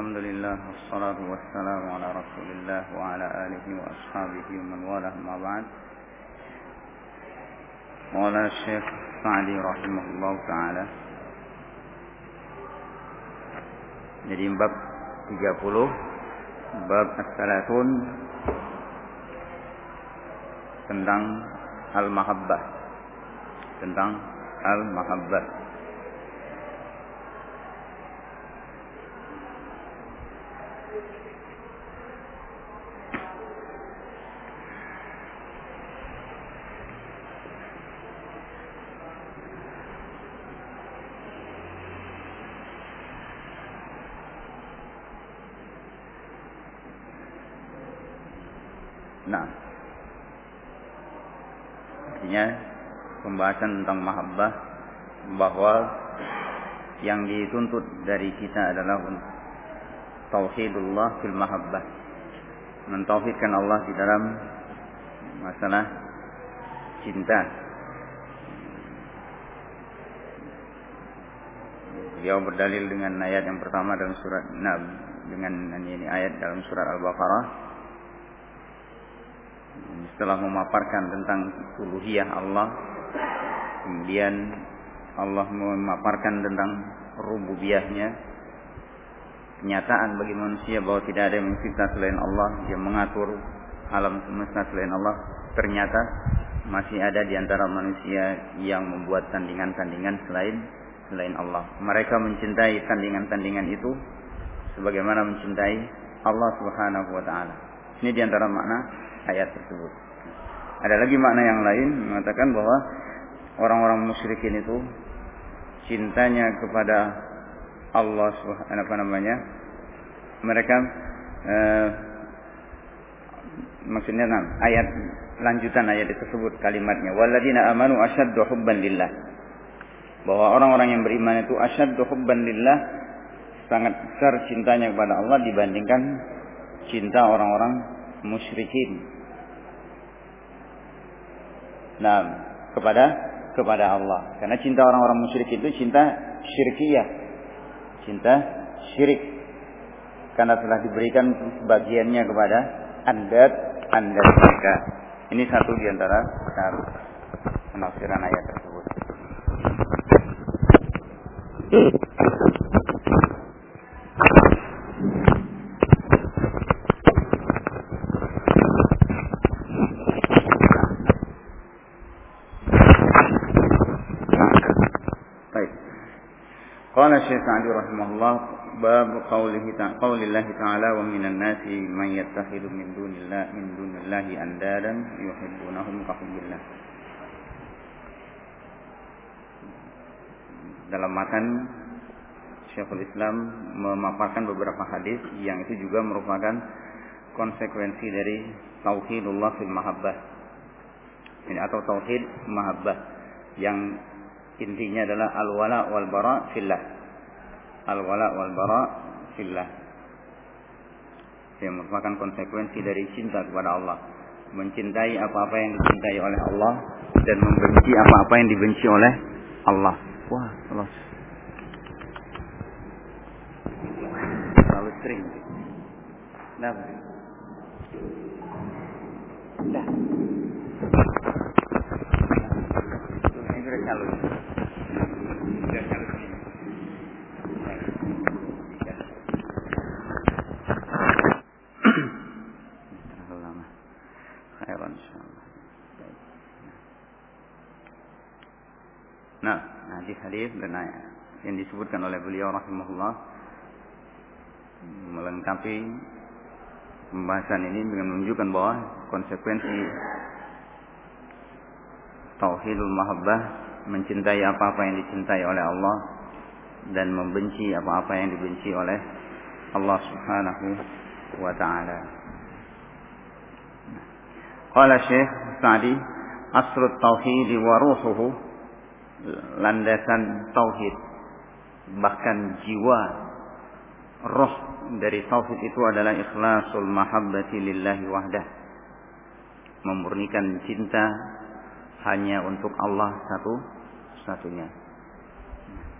الحمد لله والصلاة والسلام على رسول الله وعلى آله وأصحابه ومن والاه ما بعد. مولانا الشيخ سعدي رحمه الله تعالى. Jadi bab 30 bab as-salatun tentang al-mahabbah. Tentang al-mahabbah. Pembahasan tentang mahabbah bahwa yang dituntut dari kita adalah tauhidullah fil mahabbah. Mentauhidkan Allah di dalam masalah cinta. Dia berdalil dengan ayat yang pertama dalam surat nah, dengan ini ayat dalam surat Al-Baqarah setelah memaparkan tentang uluhiyah Allah kemudian Allah memaparkan tentang rububiyahnya kenyataan bagi manusia bahwa tidak ada yang mencipta selain Allah. Yang mengatur alam semesta selain Allah. Ternyata masih ada di antara manusia yang membuat tandingan-tandingan selain selain Allah. Mereka mencintai tandingan-tandingan itu sebagaimana mencintai Allah Subhanahu wa taala. Ini di antara makna ayat tersebut. Ada lagi makna yang lain mengatakan bahwa orang-orang musyrikin itu cintanya kepada Allah Subhanahu apa namanya? Mereka eh, maksudnya nah, ayat lanjutan ayat tersebut kalimatnya walladzina amanu asyaddu hubban lillah bahwa orang-orang yang beriman itu asyaddu hubban lillah sangat besar cintanya kepada Allah dibandingkan cinta orang-orang musyrikin. Nah, kepada kepada Allah. Karena cinta orang-orang musyrik itu cinta syirkiyah. Cinta syirik. Karena telah diberikan bagiannya kepada andat andat mereka. Ini satu di antara penafsiran ayat tersebut. Qala الله باب قوله bab قول ta'ala تعالى ومن الناس من nasi man دون min من min الله اندادا يحبونهم كحب الله Dalam makan Syekhul Islam memaparkan beberapa hadis yang itu juga merupakan konsekuensi dari tauhidullah fil mahabbah. Ini atau tauhid mahabbah yang intinya adalah al-wala wal bara fillah. Al-wala wal bara fillah. Yang merupakan konsekuensi dari cinta kepada Allah. Mencintai apa-apa yang dicintai oleh Allah dan membenci apa-apa yang dibenci oleh Allah. Wah, los. Terlalu sering. Nah. Dah. Ini udah Nah, hadis-hadis dan yang disebutkan oleh beliau rahimahullah melengkapi pembahasan ini dengan menunjukkan bahwa konsekuensi tauhidul mahabbah mencintai apa-apa yang dicintai oleh Allah dan membenci apa-apa yang dibenci oleh Allah Subhanahu wa taala. Qala Syekh Sa'di asrut tauhid wa ruhuhu landasan tauhid bahkan jiwa roh dari tauhid itu adalah ikhlasul mahabbati lillahi wahdah memurnikan cinta hanya untuk Allah satu satunya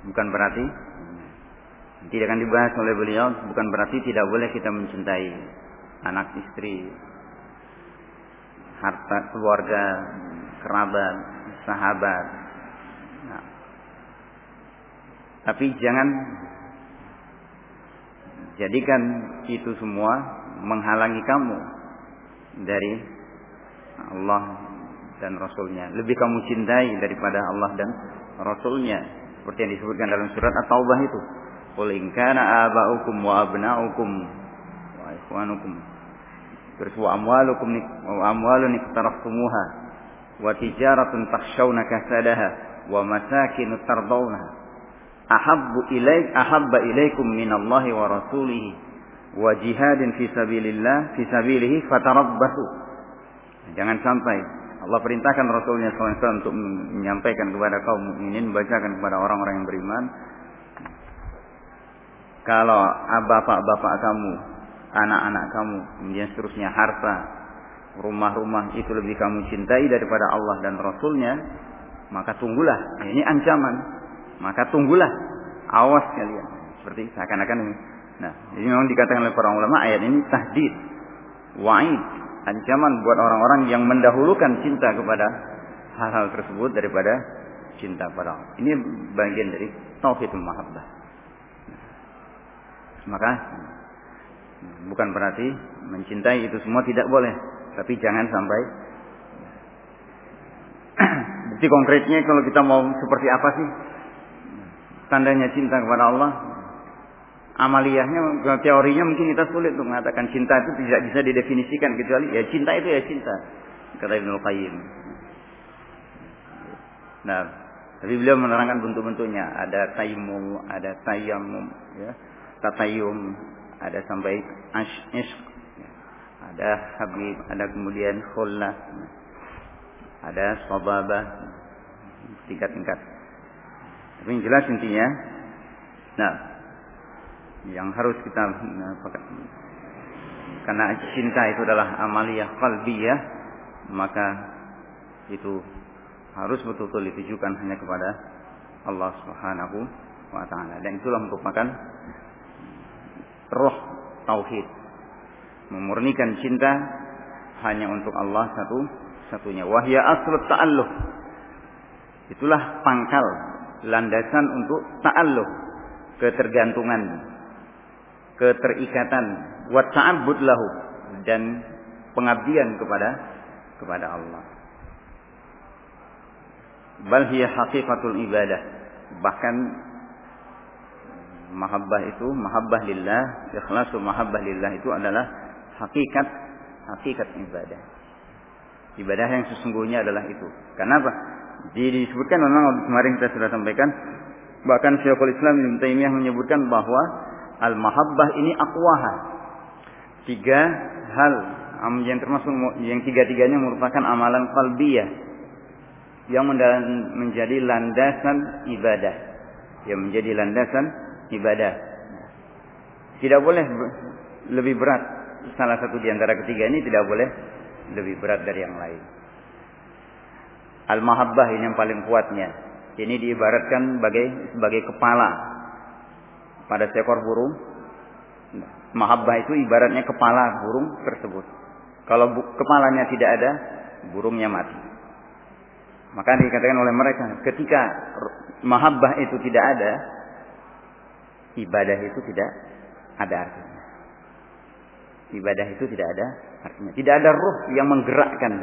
bukan berarti Tidak akan dibahas oleh beliau, bukan berarti tidak boleh kita mencintai anak istri, harta keluarga, kerabat, sahabat. Nah, tapi jangan jadikan itu semua menghalangi kamu dari Allah dan Rasulnya. Lebih kamu cintai daripada Allah dan Rasulnya. Seperti yang disebutkan dalam surat At-Taubah itu. Qul in kana aba'ukum wa abna'ukum wa ikhwanukum. Terus wa amwalukum wa amwalun iqtaraftumuha wa tijaratun takhshawna kasadaha wa masakin tardawna ahabbu ilaik ahabba ilaikum minallahi wa rasulihi wa jihadin fi sabilillah fi sabilihi fatarabbasu jangan sampai Allah perintahkan Rasulnya SAW untuk menyampaikan kepada kaum mukminin, membacakan kepada orang-orang yang beriman. Kalau bapak-bapak kamu, anak-anak kamu, kemudian seterusnya harta, rumah-rumah itu lebih kamu cintai daripada Allah dan Rasulnya, maka tunggulah. Ini ancaman. Maka tunggulah. Awas kalian. Seperti seakan-akan ini. Nah, ini memang dikatakan oleh para ulama ayat ini tahdid, wa'id, ancaman buat orang-orang yang mendahulukan cinta kepada hal-hal tersebut daripada cinta pada Allah. Ini bagian dari tauhidul mahabbah. Maka bukan berarti mencintai itu semua tidak boleh, tapi jangan sampai bukti konkretnya kalau kita mau seperti apa sih tandanya cinta kepada Allah amaliyahnya, teorinya mungkin kita sulit untuk mengatakan cinta itu tidak bisa didefinisikan kecuali ya cinta itu ya cinta. Kata Ibnu Qayyim. Nah, tapi beliau menerangkan bentuk-bentuknya. Ada taimum, ada tayamum, ya, tatayum, ada sampai ash, ish, ada habib, ada kemudian khullah, ada sababah, tingkat-tingkat. Tapi yang jelas intinya, nah yang harus kita karena cinta itu adalah amaliyah qalbiyah maka itu harus betul-betul ditujukan hanya kepada Allah Subhanahu wa taala. Dan itulah merupakan roh tauhid. Memurnikan cinta hanya untuk Allah satu satunya wahya aslut ta'alluq. Itulah pangkal landasan untuk ta'alluq ketergantungan keterikatan wa ta'abbud lahu dan pengabdian kepada kepada Allah. Bal hiya haqiqatul ibadah. Bahkan mahabbah itu mahabbah lillah, ikhlasu mahabbah lillah itu adalah hakikat hakikat ibadah. Ibadah yang sesungguhnya adalah itu. Kenapa? Disebutkan memang kemarin kita sudah sampaikan bahkan Syekhul Islam Ibnu Taimiyah menyebutkan bahwa Al-mahabbah ini akwaha. Tiga hal yang termasuk yang tiga-tiganya merupakan amalan kalbiyah yang menjadi landasan ibadah. Yang menjadi landasan ibadah. Tidak boleh lebih berat. Salah satu di antara ketiga ini tidak boleh lebih berat dari yang lain. Al-mahabbah ini yang paling kuatnya. Ini diibaratkan sebagai sebagai kepala pada seekor burung. Mahabbah itu ibaratnya kepala burung tersebut. Kalau kepalanya tidak ada, burungnya mati. Maka dikatakan oleh mereka, ketika mahabbah itu tidak ada, ibadah itu tidak ada artinya. Ibadah itu tidak ada artinya. Tidak ada ruh yang menggerakkan.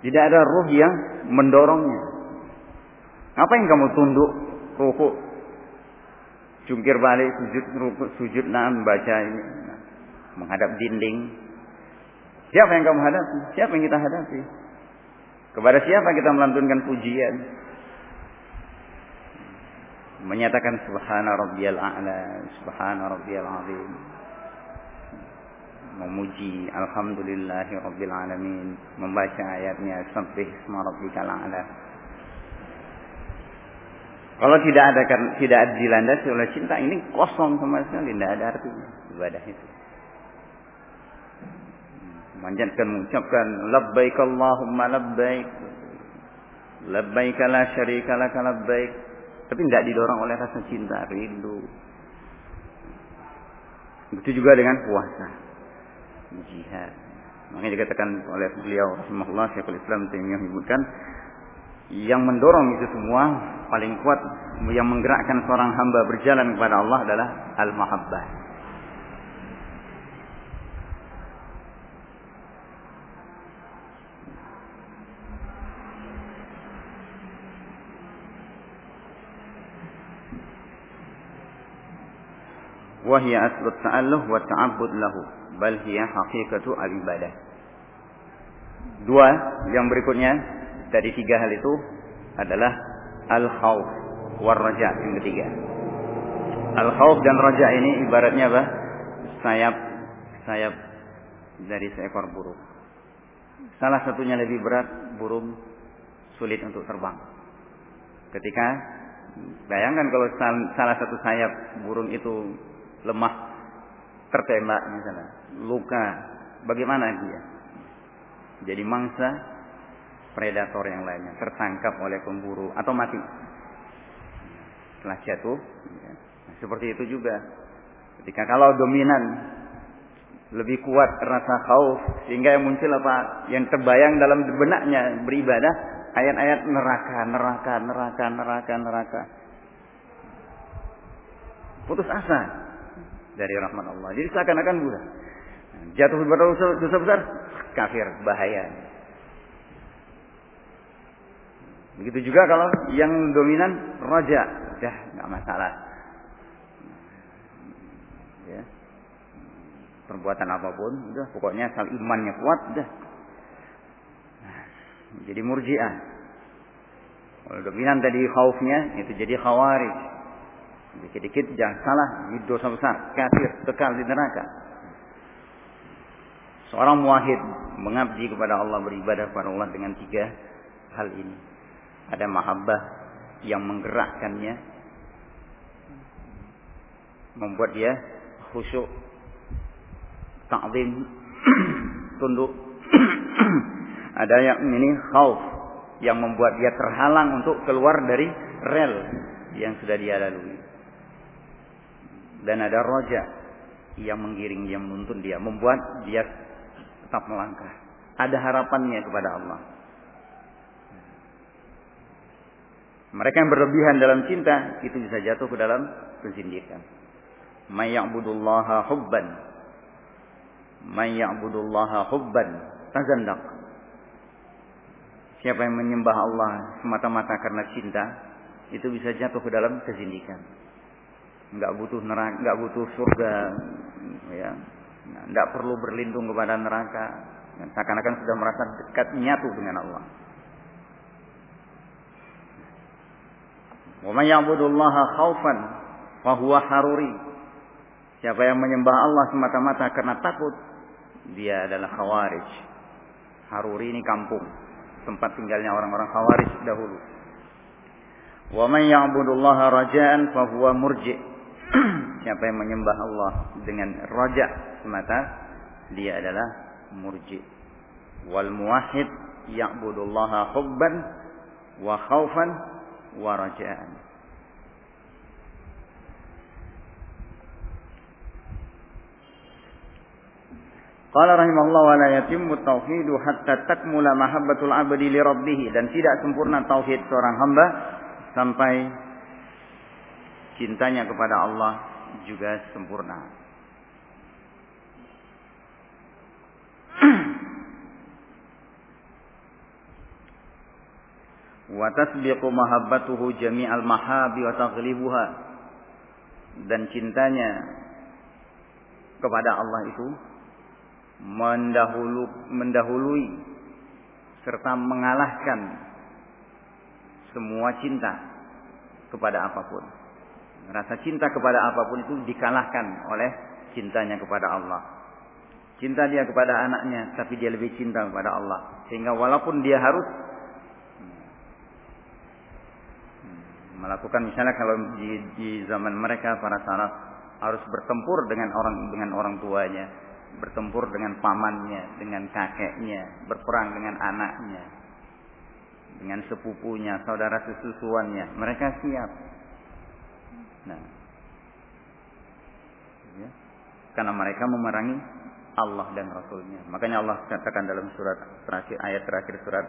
Tidak ada ruh yang mendorongnya. Apa yang kamu tunduk, rukuk, jungkir balik sujud rukuk sujud nah baca ini. Menghadap dinding. Siapa yang kamu hadapi? Siapa yang kita hadapi? Kepada siapa kita melantunkan pujian? Menyatakan subhana rabbiyal a'la subhana rabbiyal azim memuji alhamdulillahi rabbil alamin membaca ayatnya sabbih isma rabbikal a'la kalau tidak ada kan tidak dilandasi oleh cinta ini kosong sama sekali, tidak ada artinya ibadah itu. Manjatkan mengucapkan labbaik Allahumma labbaik. Labbaik la syarika lak labbaik. Tapi tidak didorong oleh rasa cinta, rindu. Begitu juga dengan puasa jihad. Makanya dikatakan oleh beliau rahimahullah Syekhul Islam yang menyebutkan yang mendorong itu semua paling kuat yang menggerakkan seorang hamba berjalan kepada Allah adalah al-mahabbah. Wahya asbab ta'alluh wa ta'abbud lahu bal hiya haqiqatu al-ibadah. Dua yang berikutnya dari tiga hal itu adalah al-khauf war raja yang ketiga. Al-khauf dan raja ini ibaratnya apa? Sayap sayap dari seekor burung. Salah satunya lebih berat, burung sulit untuk terbang. Ketika bayangkan kalau salah satu sayap burung itu lemah tertembak misalnya, luka, bagaimana dia? Jadi mangsa predator yang lainnya tertangkap oleh pemburu atau mati setelah jatuh. Ya. Nah, seperti itu juga. Ketika kalau dominan lebih kuat rasa khauf sehingga yang muncul apa yang terbayang dalam benaknya beribadah ayat-ayat neraka, neraka, neraka, neraka, neraka. Putus asa dari rahmat Allah. Jadi seakan-akan bulan. Jatuh berdosa dosa besar, kafir, bahaya. Begitu juga kalau yang dominan raja, dah nggak masalah. Ya. Perbuatan apa pun, udah pokoknya asal imannya kuat, dah. jadi murjiah. Kalau dominan tadi khaufnya itu jadi khawarij. Dikit-dikit jangan salah, ini dosa besar, kafir, kekal di neraka. Seorang muahid mengabdi kepada Allah beribadah kepada Allah dengan tiga hal ini. Ada mahabbah yang menggerakkannya membuat dia khusyuk ta'zim tunduk. Ada yang ini khauf yang membuat dia terhalang untuk keluar dari rel yang sudah dia lalui dan ada roja yang menggiring dia menuntun dia membuat dia tetap melangkah ada harapannya kepada Allah Mereka yang berlebihan dalam cinta itu bisa jatuh ke dalam kezindikan. May ya'budullaha hubban. May ya'budullaha hubban. Tazandaq. Siapa yang menyembah Allah semata-mata karena cinta, itu bisa jatuh ke dalam kezindikan. Enggak butuh neraka, enggak butuh surga, ya. Enggak perlu berlindung kepada neraka. Seakan-akan sudah merasa dekat nyatu dengan Allah. Wa may ya'budullaha khaufan fa huwa haruri. Siapa yang menyembah Allah semata-mata karena takut, dia adalah khawarij. Haruri ini kampung, tempat tinggalnya orang-orang khawarij dahulu. Wa man ya'budullaha raja'an fa huwa murji. siapa yang menyembah Allah dengan raja semata dia adalah murji. Wal muwahhid ya'budullaha hubban wa khaufan wa raja'an. Qala rahimallahu wa la yatimmu tauhidu hatta takmula mahabbatul abdi li rabbih dan tidak sempurna tauhid seorang hamba sampai cintanya kepada Allah juga sempurna. wa tasbiqu mahabbatuhu jami'al mahabi wa taghlibuha dan cintanya kepada Allah itu mendahulu mendahului serta mengalahkan semua cinta kepada apa pun. Rasa cinta kepada apa pun itu dikalahkan oleh cintanya kepada Allah. Cinta dia kepada anaknya, tapi dia lebih cinta kepada Allah. Sehingga walaupun dia harus melakukan misalnya kalau di, di zaman mereka para salaf harus bertempur dengan orang dengan orang tuanya, bertempur dengan pamannya, dengan kakeknya, berperang dengan anaknya, dengan sepupunya, saudara sesusuannya. Mereka siap. Nah, ya. karena mereka memerangi Allah dan Rasulnya. Makanya Allah katakan dalam surat terakhir ayat terakhir surat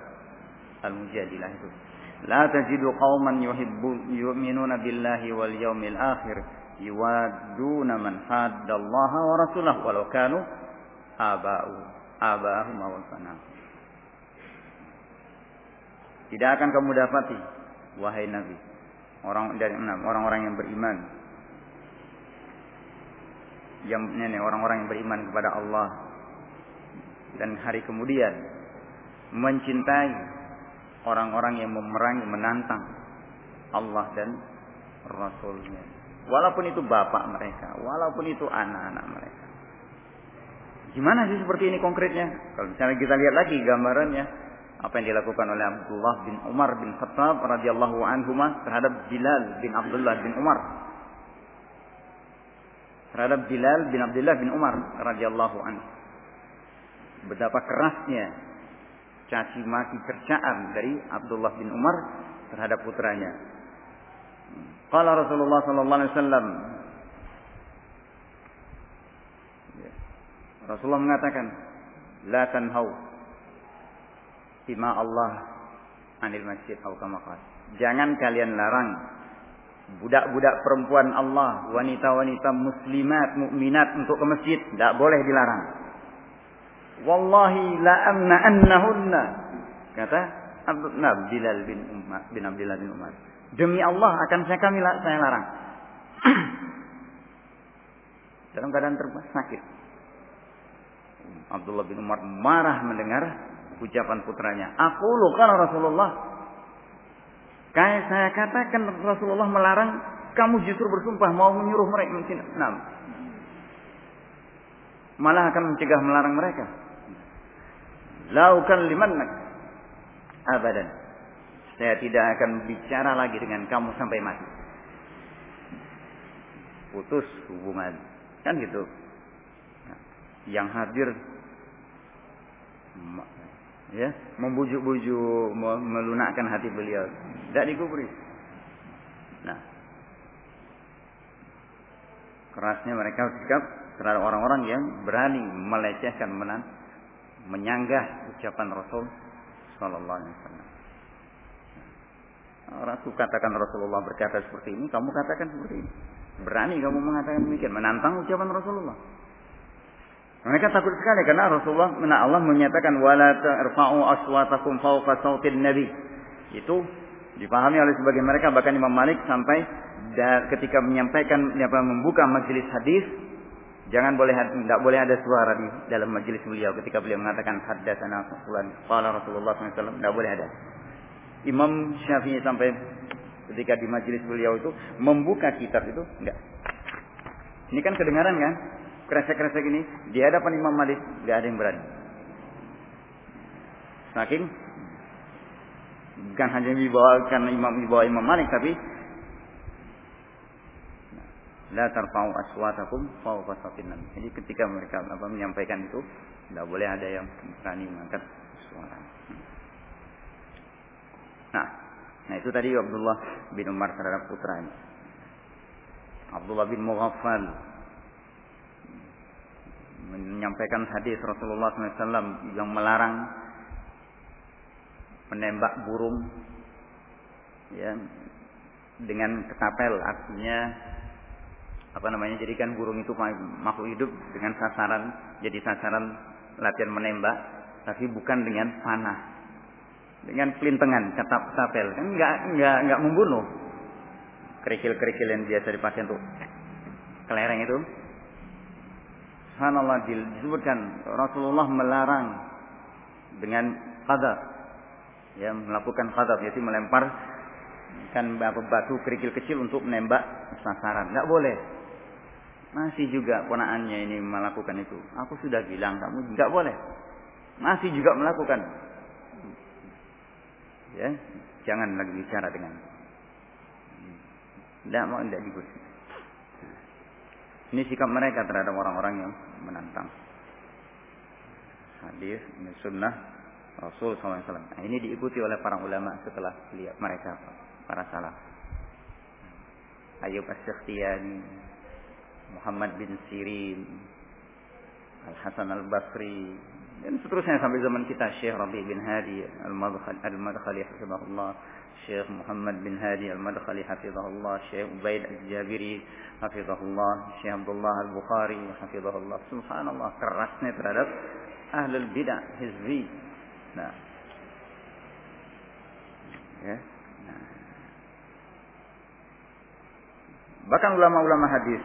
Al-Mujadilah itu. La tajidu qauman yuhibbu yu'minuna billahi wal yawmil akhir yuwadduna man haddallaha wa rasulahu walau kanu aba'u aba'ahum aw Tidak akan kamu dapati wahai Nabi orang dari enam orang-orang yang beriman. Yang ini orang-orang yang beriman kepada Allah. Dan hari kemudian mencintai orang-orang yang memerangi menantang Allah dan Rasulnya. Walaupun itu bapak mereka walaupun itu anak-anak mereka. Gimana sih seperti ini konkretnya? Kalau misalnya kita lihat lagi gambarannya apa yang dilakukan oleh Abdullah bin Umar bin Khattab radhiyallahu anhu terhadap Bilal bin Abdullah bin Umar. Terhadap Bilal bin Abdullah bin Umar radhiyallahu anhu. Betapa kerasnya caci maki cercaan dari Abdullah bin Umar terhadap putranya. Qala Rasulullah sallallahu alaihi wasallam. Rasulullah mengatakan la tanhau Ima Allah anil masjid atau Jangan kalian larang budak-budak perempuan Allah, wanita-wanita muslimat, mukminat untuk ke masjid, tidak boleh dilarang. Wallahi la amna annahunna. Kata Abdullah bin Umar bin Abdullah bin Umar. Demi Allah akan saya kami saya larang. Dalam keadaan sakit. Abdullah bin Umar marah mendengar ucapan putranya. Aku luka Rasulullah. Kayak saya katakan Rasulullah melarang kamu justru bersumpah mau menyuruh mereka mungkin enam. Malah akan mencegah melarang mereka. Laukan limannak abadan. Saya tidak akan bicara lagi dengan kamu sampai mati. Putus hubungan. Kan gitu. Yang hadir ya membujuk-bujuk melunakkan hati beliau tidak dikubri nah kerasnya mereka sikap terhadap orang-orang yang berani melecehkan menan menyanggah ucapan Rasul Sallallahu Alaihi Wasallam. Rasul katakan Rasulullah berkata seperti ini, kamu katakan seperti ini. Berani kamu mengatakan demikian, menantang ucapan Rasulullah. Mereka takut sekali karena Rasulullah mana Allah menyatakan wala tarfa'u aswatakum fawqa sautin nabi. Itu dipahami oleh sebagian mereka bahkan Imam Malik sampai ketika menyampaikan membuka majelis hadis jangan boleh tidak boleh ada suara di dalam majelis beliau ketika beliau mengatakan haddatsana fulan qala Rasulullah SAW tidak boleh ada. Imam Syafi'i sampai ketika di majelis beliau itu membuka kitab itu enggak. Ini kan kedengaran kan? Kresek-kresek ini di hadapan Imam Malik gak ada yang berani. Saking bukan hanya dibawa karena Imam dibawa Imam Malik tapi la tarfa'u aswatakum fawqa safin Jadi ketika mereka apa menyampaikan itu tidak boleh ada yang berani mengangkat suara. Nah, nah itu tadi Abdullah bin Umar terhadap putranya. Abdullah bin Mughaffal menyampaikan hadis Rasulullah SAW yang melarang menembak burung ya dengan ketapel. Artinya apa namanya jadikan burung itu makhluk hidup dengan sasaran jadi sasaran latihan menembak tapi bukan dengan panah. Dengan pelintengan ketap ketapel. Kan nggak nggak nggak membunuh. Kerikil kerikil yang biasa dipakai untuk kelereng itu subhanallah disebutkan Rasulullah melarang dengan qadar. Ya melakukan qadar yaitu melempar kan batu kerikil kecil untuk menembak sasaran. Nggak boleh. Masih juga ponaannya ini melakukan itu. Aku sudah bilang kamu nggak boleh. Masih juga melakukan. Ya jangan lagi bicara dengan tidak mau tidak diikuti ini sikap mereka terhadap orang-orang yang menantang. Hadis, ini sunnah Rasul SAW. Nah, ini diikuti oleh para ulama setelah lihat mereka, para salaf. Ayub as-Sikhtiyani, Muhammad bin Sirin, Al Hasan Al Basri dan seterusnya sampai zaman kita Syekh Rabi bin Hadi Al-Madkhali hafizahullah Syekh Muhammad bin Hadi Al-Madkhali hafizahullah Syekh Ubaid Al-Jabiri hafizahullah Syekh Abdullah Al-Bukhari hafizahullah subhanallah kerasnya terhadap ahlul bidah hizbi nah ya nah. bahkan ulama-ulama hadis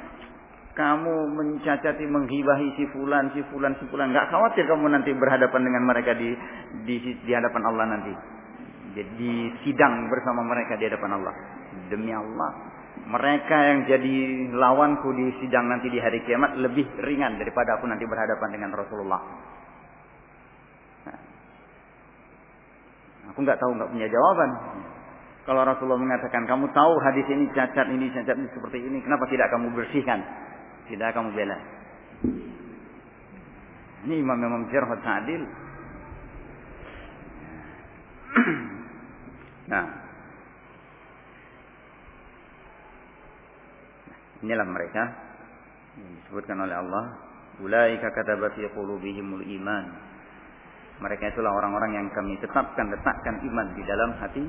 kamu mencacati, menghibahi si fulan, si fulan, si fulan. Gak khawatir kamu nanti berhadapan dengan mereka di di, di hadapan Allah nanti. Jadi sidang bersama mereka di hadapan Allah. Demi Allah, mereka yang jadi lawanku di sidang nanti di hari kiamat lebih ringan daripada aku nanti berhadapan dengan Rasulullah. Aku nggak tahu, nggak punya jawaban. Kalau Rasulullah mengatakan kamu tahu hadis ini cacat ini cacat ini seperti ini, kenapa tidak kamu bersihkan? Tidak kamu bela. Ini imam-imam jarh ta'dil. nah. Inilah mereka yang disebutkan oleh Allah. Ulaika kataba fi qulubihimul iman. Mereka itulah orang-orang yang kami tetapkan letakkan iman di dalam hati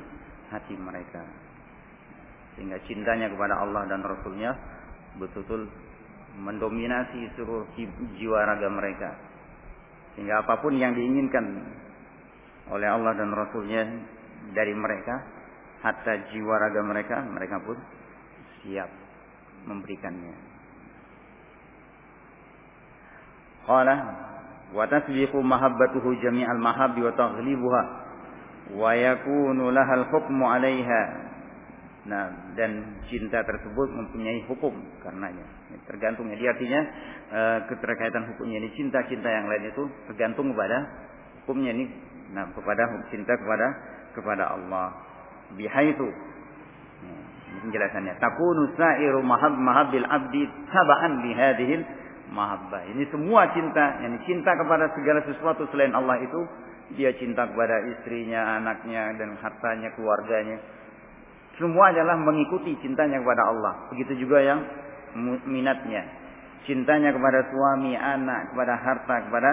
hati mereka. Sehingga cintanya kepada Allah dan Rasulnya betul-betul mendominasi seluruh jiwa raga mereka. Sehingga apa pun yang diinginkan oleh Allah dan Rasulnya dari mereka, hatta jiwa raga mereka, mereka pun siap memberikannya. Qala wa tasbiqu mahabbatuhu jami'al mahabbi wa taghlibuha wa yakunu lahal hukmu 'alaiha Nah, dan cinta tersebut mempunyai hukum karenanya. Tergantung jadi artinya e, keterkaitan hukumnya ini cinta-cinta yang lain itu tergantung kepada hukumnya ini nah kepada cinta kepada kepada Allah. Bihaitu ini penjelasannya. Takunu sa'iru mahab mahabil abdi tabaan bihadihil mahabbah. Ini semua cinta, ini cinta kepada segala sesuatu selain Allah itu dia cinta kepada istrinya, anaknya dan hartanya, keluarganya semua adalah mengikuti cintanya kepada Allah. Begitu juga yang minatnya. Cintanya kepada suami, anak, kepada harta, kepada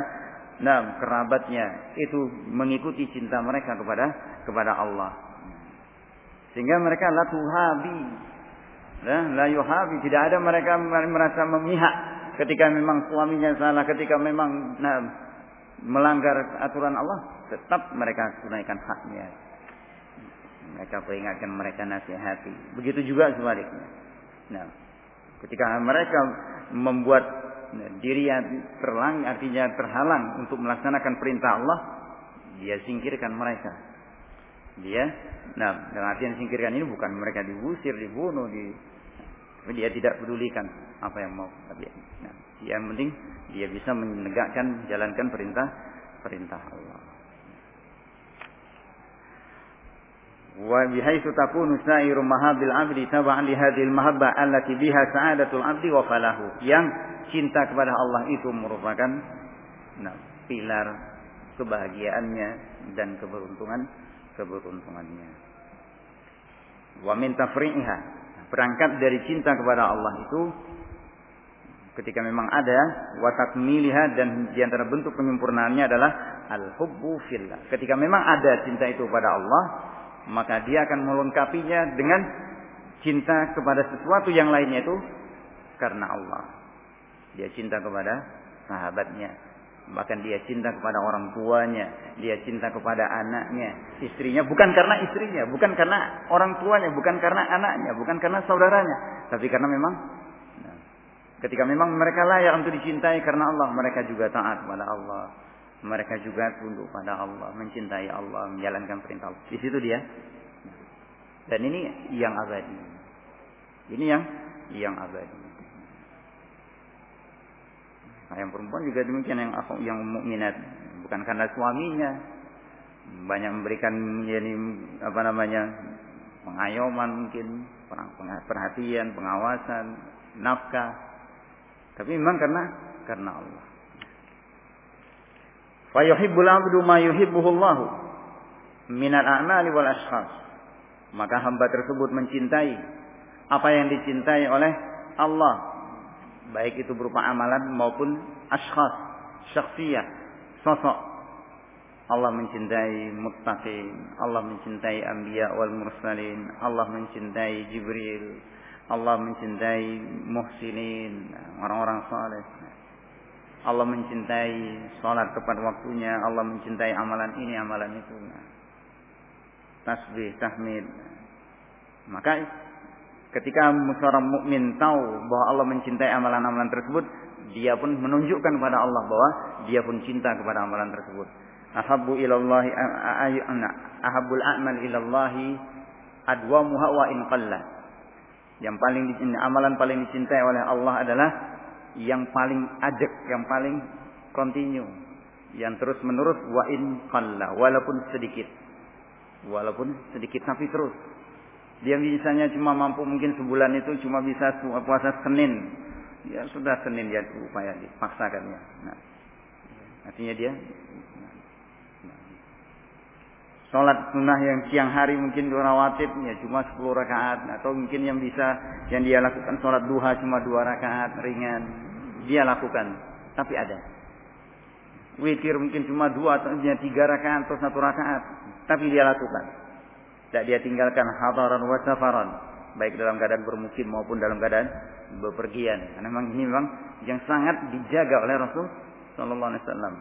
nah, kerabatnya. Itu mengikuti cinta mereka kepada kepada Allah. Sehingga mereka la tuhabi. Nah, la yuhabi. Tidak ada mereka merasa memihak ketika memang suaminya salah, ketika memang nah, melanggar aturan Allah, tetap mereka tunaikan haknya. Mereka peringatkan, mereka nasihati. Begitu juga sebaliknya. Nah, ketika mereka membuat diri yang terlang, artinya terhalang untuk melaksanakan perintah Allah, dia singkirkan mereka. Dia, nah, dengan artian singkirkan ini bukan mereka diusir, dibunuh, di, tapi dia tidak pedulikan apa yang mau. Tapi, nah, yang penting dia bisa menegakkan, jalankan perintah perintah Allah. Wa bihaitsu takunu sa'iru mahabbil 'abdi tab'an li hadhil mahabbah allati biha sa'adatul 'abdi wa falahu. Yang cinta kepada Allah itu merupakan nah, pilar kebahagiaannya dan keberuntungan keberuntungannya. Wa min tafri'iha. Berangkat dari cinta kepada Allah itu ketika memang ada wa takmiliha dan di antara bentuk penyempurnaannya adalah al-hubbu fillah. Ketika memang ada cinta itu pada Allah, maka dia akan melengkapinya dengan cinta kepada sesuatu yang lainnya itu karena Allah. Dia cinta kepada sahabatnya, bahkan dia cinta kepada orang tuanya, dia cinta kepada anaknya, istrinya bukan karena istrinya, bukan karena orang tuanya, bukan karena anaknya, bukan karena saudaranya, tapi karena memang nah, ketika memang mereka layak untuk dicintai karena Allah, mereka juga taat kepada Allah mereka juga tunduk pada Allah, mencintai Allah, menjalankan perintah Allah. Di situ dia. Dan ini yang abadi. Ini yang yang abadi. Nah, yang perempuan juga demikian yang yang mukminat, bukan karena suaminya banyak memberikan yani apa namanya pengayoman mungkin perhatian pengawasan nafkah tapi memang karena karena Allah Wa yuhibbul 'abdu ma yuhibbuhu Allah minal a'mali wal ashkhas. Maka hamba tersebut mencintai apa yang dicintai oleh Allah, baik itu berupa amalan maupun ashkhas, syakhsiyah, sosok Allah mencintai muttaqin, Allah mencintai anbiya wal mursalin, Allah mencintai Jibril, Allah mencintai muhsinin, orang-orang saleh. Allah mencintai salat tepat waktunya, Allah mencintai amalan ini, amalan itu. Tasbih, tahmid. Maka ketika seorang mukmin tahu bahwa Allah mencintai amalan-amalan tersebut, dia pun menunjukkan kepada Allah bahwa dia pun cinta kepada amalan tersebut ahabbu ilallahi ahabbul a'mal ilallahi adwamuha wa in qalla. Yang paling amalan paling dicintai oleh Allah adalah yang paling ajak, yang paling continue, yang terus menerus wa in qalla, walaupun sedikit. Walaupun sedikit tapi terus. Dia misalnya cuma mampu mungkin sebulan itu cuma bisa puasa Senin. Ya sudah Senin dia upaya dipaksakannya. Nah, artinya dia Sholat sunnah yang siang hari mungkin dua rawatib ya cuma 10 rakaat atau mungkin yang bisa yang dia lakukan sholat duha cuma dua rakaat ringan dia lakukan. Tapi ada. Witir mungkin cuma dua atau tiga rakaat atau satu rakaat. Tapi dia lakukan. Tidak dia tinggalkan hadaran wa safaran. Baik dalam keadaan bermukim maupun dalam keadaan bepergian. Karena memang ini memang yang sangat dijaga oleh Rasul Sallallahu Alaihi Wasallam.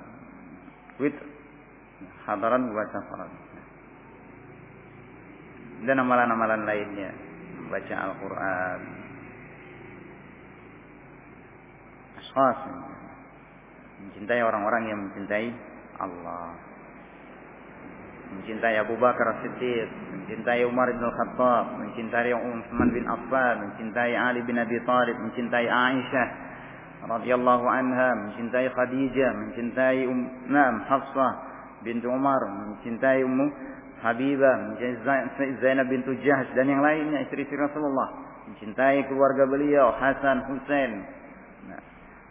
With hadaran wa safaran. Dan amalan-amalan lainnya. Baca Al-Quran ashkhas mencintai orang-orang yang mencintai Allah. Mencintai Abu Bakar Siddiq mencintai Umar bin Khattab mencintai Utsman bin Affan. Mencintai Ali bin Abi Thalib mencintai Aisyah radhiyallahu anha. Mencintai Khadijah. Mencintai um, Naam Hafsah bintu Umar. Mencintai Ummu Habibah, Zainab bintu Jahsh dan yang lainnya istri-istri Rasulullah. Mencintai keluarga beliau, Hasan, Husain.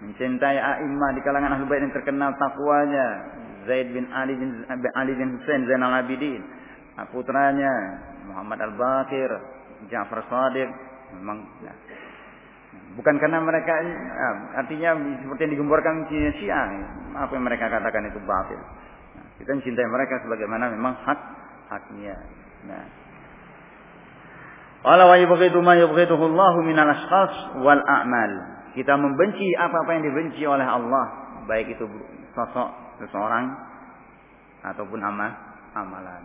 Mencintai a'immah di kalangan ahli bait yang terkenal takwanya, Zaid bin Ali bin Ali bin Zainal Abidin. Nah, putranya Muhammad Al-Bakir, Ja'far Shadiq. Memang nah, bukan karena mereka nah, artinya seperti yang digemborkan Syiah, apa yang mereka katakan itu batil. Nah, kita mencintai mereka sebagaimana memang hak haknya. Nah. Qala wa yubghidu ma yubghiduhu Allah minal ashkhas wal a'mal. Kita membenci apa-apa yang dibenci oleh Allah, baik itu sosok seseorang ataupun amal amalan.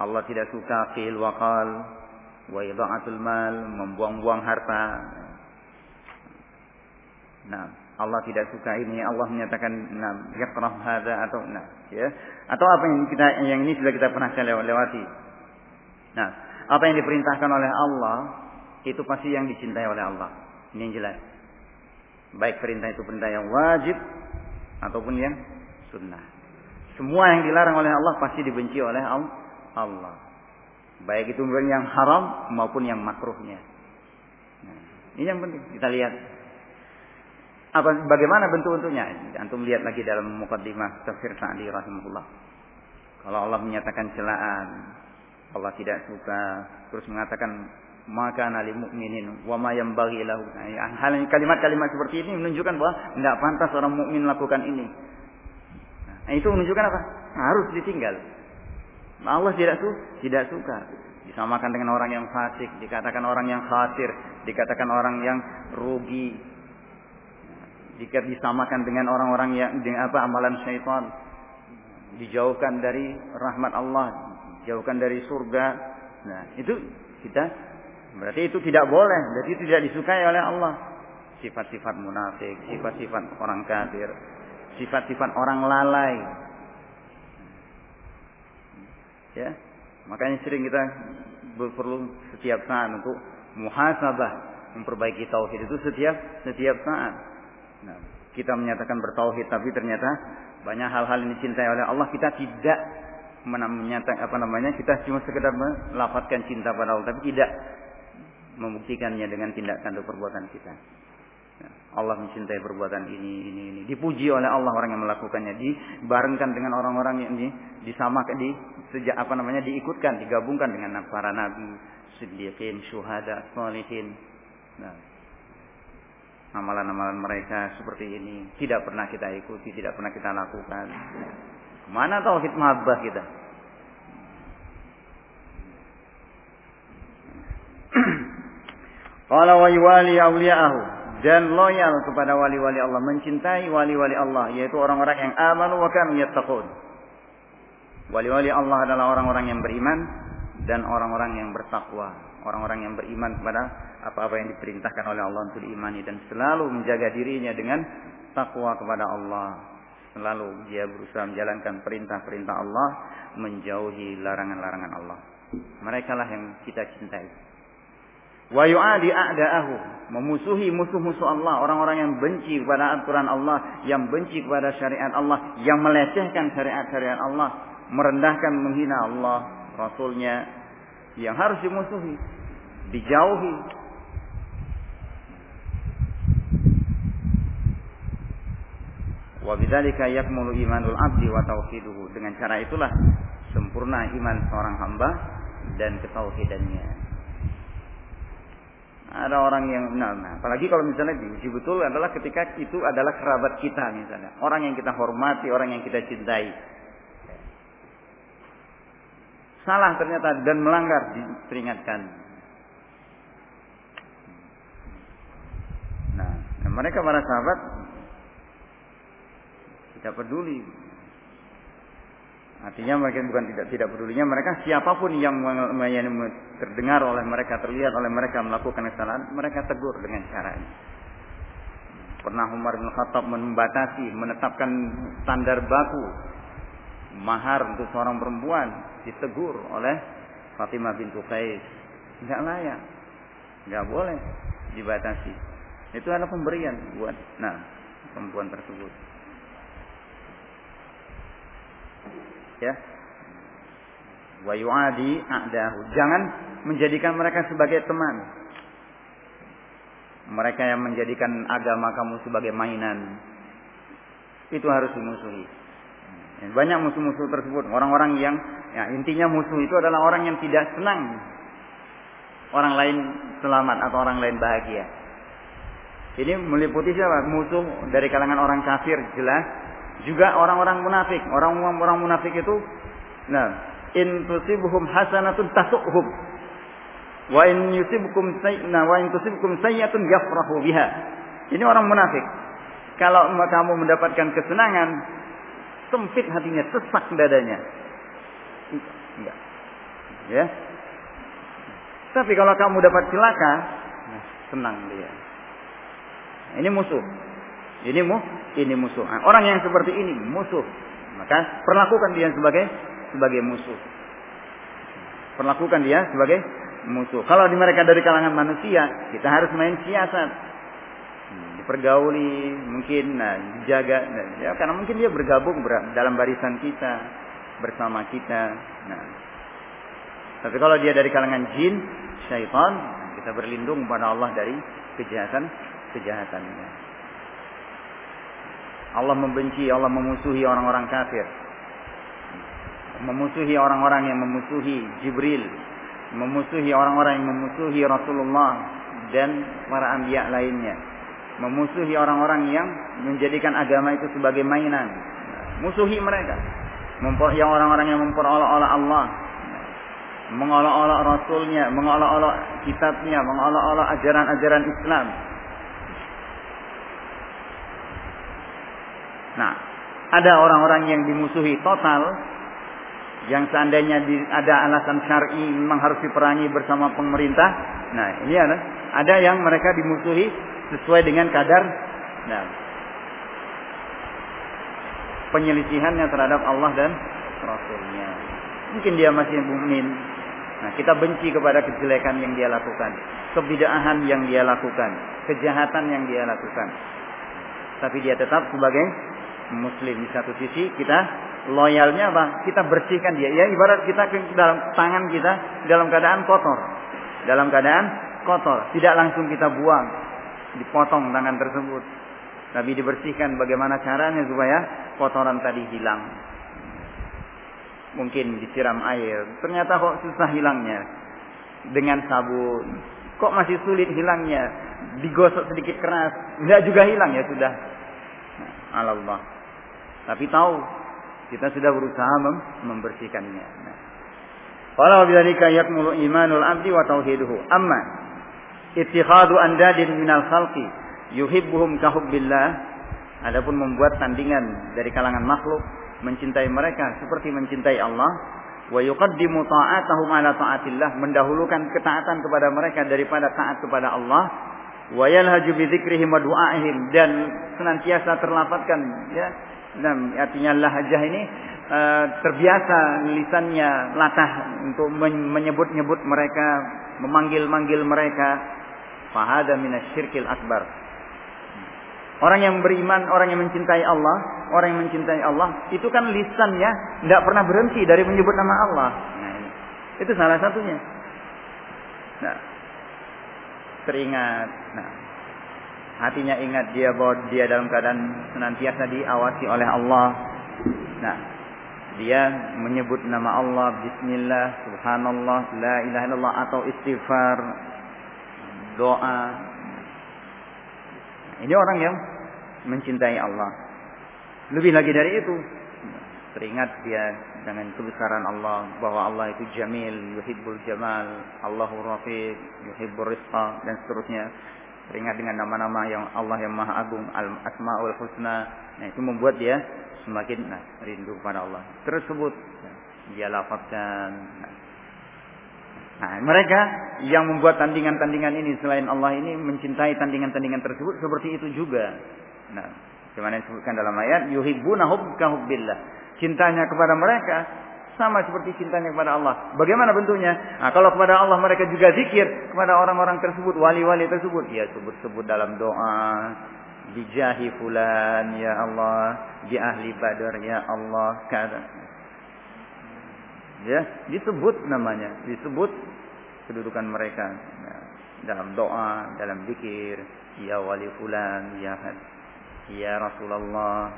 Allah tidak suka qil wa qal wa idha'atul mal, membuang-buang harta. Nah, Allah tidak suka ini, Allah menyatakan nah, yakrah hadza atau nah, ya. Atau apa yang kita yang ini sudah kita pernah lewati. Nah, apa yang diperintahkan oleh Allah itu pasti yang dicintai oleh Allah. Ini yang jelas. Baik perintah itu perintah yang wajib ataupun yang sunnah. Semua yang dilarang oleh Allah pasti dibenci oleh Allah. Baik itu yang haram maupun yang makruhnya. Nah, ini yang penting kita lihat apa bagaimana bentuk-bentuknya? Antum lihat lagi dalam mukaddimah tafsir Sa'di rahimahullah. Kalau Allah menyatakan celaan, Allah tidak suka, terus mengatakan maka nali mukminin wa ma bagi lahu. Nah, hal kalimat-kalimat seperti ini menunjukkan bahwa tidak pantas orang mukmin melakukan ini. Nah, itu menunjukkan apa? Harus ditinggal. Allah tidak su tidak suka. Disamakan dengan orang yang fasik, dikatakan orang yang khasir, dikatakan orang yang rugi, jika disamakan dengan orang-orang yang dengan apa amalan syaitan dijauhkan dari rahmat Allah dijauhkan dari surga nah itu kita berarti itu tidak boleh. Berarti tidak disukai oleh Allah. Sifat-sifat munafik sifat-sifat orang kafir sifat-sifat orang lalai. Ya. Makanya sering kita perlu setiap saat untuk muhasabah memperbaiki tauhid itu setiap setiap saat. Nah, kita menyatakan bertauhid tapi ternyata banyak hal-hal yang dicintai oleh Allah kita tidak menyatakan apa namanya kita cuma sekedar melafatkan cinta pada Allah tapi tidak membuktikannya dengan tindakan atau perbuatan kita. Nah, Allah mencintai perbuatan ini, ini, ini. Dipuji oleh Allah orang yang melakukannya. Dibarengkan dengan orang-orang yang di, disamakan, di, sejak apa namanya diikutkan, digabungkan dengan para nabi, siddiqin, syuhada, salihin. Nah, amalan-amalan mereka seperti ini tidak pernah kita ikuti, tidak pernah kita lakukan. Mana tauhid mahabbah kita? Qala wa yuwali awliya'ahu dan loyal kepada wali-wali Allah, mencintai wali-wali Allah yaitu orang-orang yang amanu wa kanu yattaqun. Wali-wali Allah adalah orang-orang yang beriman dan orang-orang yang bertakwa, orang-orang yang beriman kepada apa-apa yang diperintahkan oleh Allah untuk diimani dan selalu menjaga dirinya dengan takwa kepada Allah. Selalu dia berusaha menjalankan perintah-perintah Allah, menjauhi larangan-larangan Allah. Mereka lah yang kita cintai. Wa yu'adi a'da'ahu, memusuhi musuh-musuh Allah, orang-orang yang benci kepada aturan Allah, yang benci kepada syariat Allah, yang melecehkan syariat-syariat Allah, merendahkan menghina Allah, Rasulnya, yang harus dimusuhi, dijauhi, Wa bidzalika yakmulu imanul abdi wa tauhiduhu. Dengan cara itulah sempurna iman seorang hamba dan ketauhidannya. Ada orang yang nah, nah, apalagi kalau misalnya diuji betul adalah ketika itu adalah kerabat kita misalnya, orang yang kita hormati, orang yang kita cintai. Salah ternyata dan melanggar diperingatkan. Nah, mereka para sahabat tidak peduli. Artinya mereka bukan tidak tidak pedulinya mereka siapa pun yang terdengar oleh mereka terlihat oleh mereka melakukan kesalahan mereka tegur dengan cara ini. Pernah Umar bin Khattab membatasi menetapkan standar baku mahar untuk seorang perempuan ditegur oleh Fatimah bintu Qais. Enggak layak. Enggak boleh dibatasi. Itu adalah pemberian buat nah perempuan tersebut. ya wa yu'adi a'dahu jangan menjadikan mereka sebagai teman. Mereka yang menjadikan agama kamu sebagai mainan. Itu harus dimusuhi. Banyak musuh-musuh tersebut. Orang-orang yang ya intinya musuh itu adalah orang yang tidak senang. Orang lain selamat atau orang lain bahagia. Ini meliputi siapa? Musuh dari kalangan orang kafir jelas. Juga orang-orang munafik. Orang-orang munafik itu nah, in tusibuhum hasanatun tasuhum. Wa in yusibukum sayyina wa in tusibukum sayyatun yafrahu biha. Ini orang munafik. Kalau kamu mendapatkan kesenangan, sempit hatinya, sesak dadanya. Enggak. Ya. Tapi kalau kamu dapat celaka, nah, senang dia. Ini musuh. Ini mu, ini musuh. Nah, orang yang seperti ini musuh. Maka perlakukan dia sebagai sebagai musuh. Perlakukan dia sebagai musuh. Kalau di mereka dari kalangan manusia, kita harus main siasat. Hmm, dipergauli, mungkin nah, dijaga nah, ya karena mungkin dia bergabung dalam barisan kita, bersama kita. Nah. Tapi kalau dia dari kalangan jin, syaitan, kita berlindung pada Allah dari kejahatan kejahatannya. Allah membenci, Allah memusuhi orang-orang kafir. Memusuhi orang-orang yang memusuhi Jibril. Memusuhi orang-orang yang memusuhi Rasulullah dan para anbiya lainnya. Memusuhi orang-orang yang menjadikan agama itu sebagai mainan. Musuhi mereka. Yang orang-orang yang memperolok-olok Allah. Mengolok-olok Rasulnya, mengolok-olok kitabnya, mengolok-olok ajaran-ajaran Islam Nah, ada orang-orang yang dimusuhi total yang seandainya ada alasan syar'i memang harus diperangi bersama pemerintah. Nah, ini ada ada yang mereka dimusuhi sesuai dengan kadar nah, penyelisihannya terhadap Allah dan Rasulnya. Mungkin dia masih mukmin. Nah, kita benci kepada kejelekan yang dia lakukan, kebidahan yang dia lakukan, kejahatan yang dia lakukan. Tapi dia tetap sebagai muslim di satu sisi kita loyalnya apa? Kita bersihkan dia. Ya ibarat kita ke dalam tangan kita dalam keadaan kotor. Dalam keadaan kotor. Tidak langsung kita buang. Dipotong tangan tersebut. Tapi dibersihkan bagaimana caranya supaya kotoran tadi hilang. Mungkin disiram air. Ternyata kok susah hilangnya. Dengan sabun. Kok masih sulit hilangnya? Digosok sedikit keras, enggak juga hilang ya sudah. Nah, Allah. Tapi tahu kita sudah berusaha mem membersihkannya. Nah. Qala wa bidzalika yakmulu imanul abdi wa tauhiduhu. Amma ittikhadu andadin minal khalqi yuhibbuhum kahubbillah. Adapun membuat tandingan dari kalangan makhluk mencintai mereka seperti mencintai Allah wa yuqaddimu ta'atahum ala ta'atillah mendahulukan ketaatan kepada mereka daripada taat kepada Allah wa yalhaju bi dzikrihim wa du'aihim dan senantiasa terlafazkan ya dan artinya lahajah ini uh, terbiasa lisannya latah untuk menyebut-nyebut mereka memanggil-manggil mereka fahada minasyirkil akbar Orang yang beriman, orang yang mencintai Allah, orang yang mencintai Allah, itu kan lisannya tidak pernah berhenti dari menyebut nama Allah. Nah. Itu salah satunya. Nah, teringat. Nah, hatinya ingat dia bahwa dia dalam keadaan senantiasa diawasi oleh Allah. Nah, dia menyebut nama Allah, Bismillah, Subhanallah, La ilaha illallah atau istighfar, doa, ini orang yang mencintai Allah. Lebih lagi dari itu, teringat dia dengan kebesaran Allah bahwa Allah itu jamil, yuhibbul jamal, Allahu rafiq, yuhibbur rizqa dan seterusnya. Teringat dengan nama-nama yang Allah yang Maha Agung, Al-Asmaul Husna. Nah, itu membuat dia semakin nah, rindu kepada Allah. Tersebut dia lafazkan. Nah, mereka yang membuat tandingan-tandingan ini selain Allah ini mencintai tandingan-tandingan tersebut seperti itu juga. Nah, Bagaimana disebutkan dalam ayat, yuhibbunahum kahubbillah. Cintanya kepada mereka sama seperti cintanya kepada Allah. Bagaimana bentuknya? Nah, kalau kepada Allah mereka juga zikir kepada orang-orang tersebut, wali-wali tersebut, ya sebut-sebut dalam doa, bijahi fulan ya Allah, di ahli badar ya Allah, kada ya disebut namanya. Disebut kedudukan mereka. Nah, dalam doa dalam zikir. Ya wali fulan ya ya Rasulullah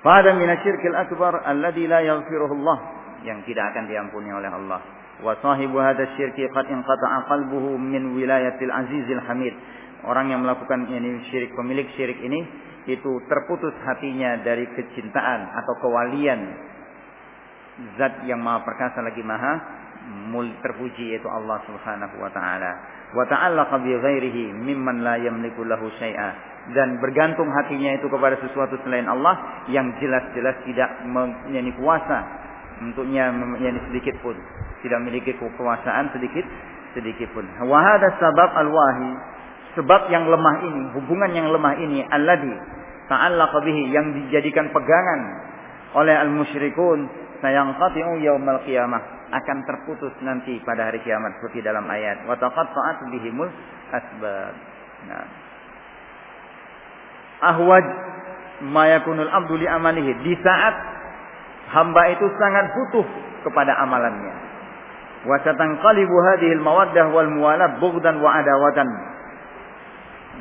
Fahada min asyirkil akbar alladhi la yaghfiruhu Allah yang tidak akan diampuni oleh Allah. Wa sahibu hadha syirki qad inqata'a qalbuhu min wilayatil azizil hamid. Orang yang melakukan ini syirik pemilik syirik ini itu terputus hatinya dari kecintaan atau kewalian zat yang maha perkasa lagi maha mul terpuji yaitu Allah Subhanahu wa taala. Wa ta'allaqa bi ghairihi mimman la yamliku lahu syai'a. Dan bergantung hatinya itu kepada sesuatu selain Allah yang jelas-jelas tidak mempunyai kuasa untuknya mempunyai sedikit pun. Tidak memiliki kekuasaan sedikit sedikit pun. Wa hadha sabab al-wahi. Sebab yang lemah ini, hubungan yang lemah ini alladhi ta'allaqa bihi yang dijadikan pegangan oleh al-musyrikun sayang qati'u yaumal qiyamah akan terputus nanti pada hari kiamat seperti dalam ayat wa taqatta'at bihimul asbab. Nah. Ahwaj ma yakunul abdu li amalihi di saat hamba itu sangat butuh kepada amalannya. Wa satanqalibu hadhihi al-mawaddah wal muwalat bughdan wa adawatan.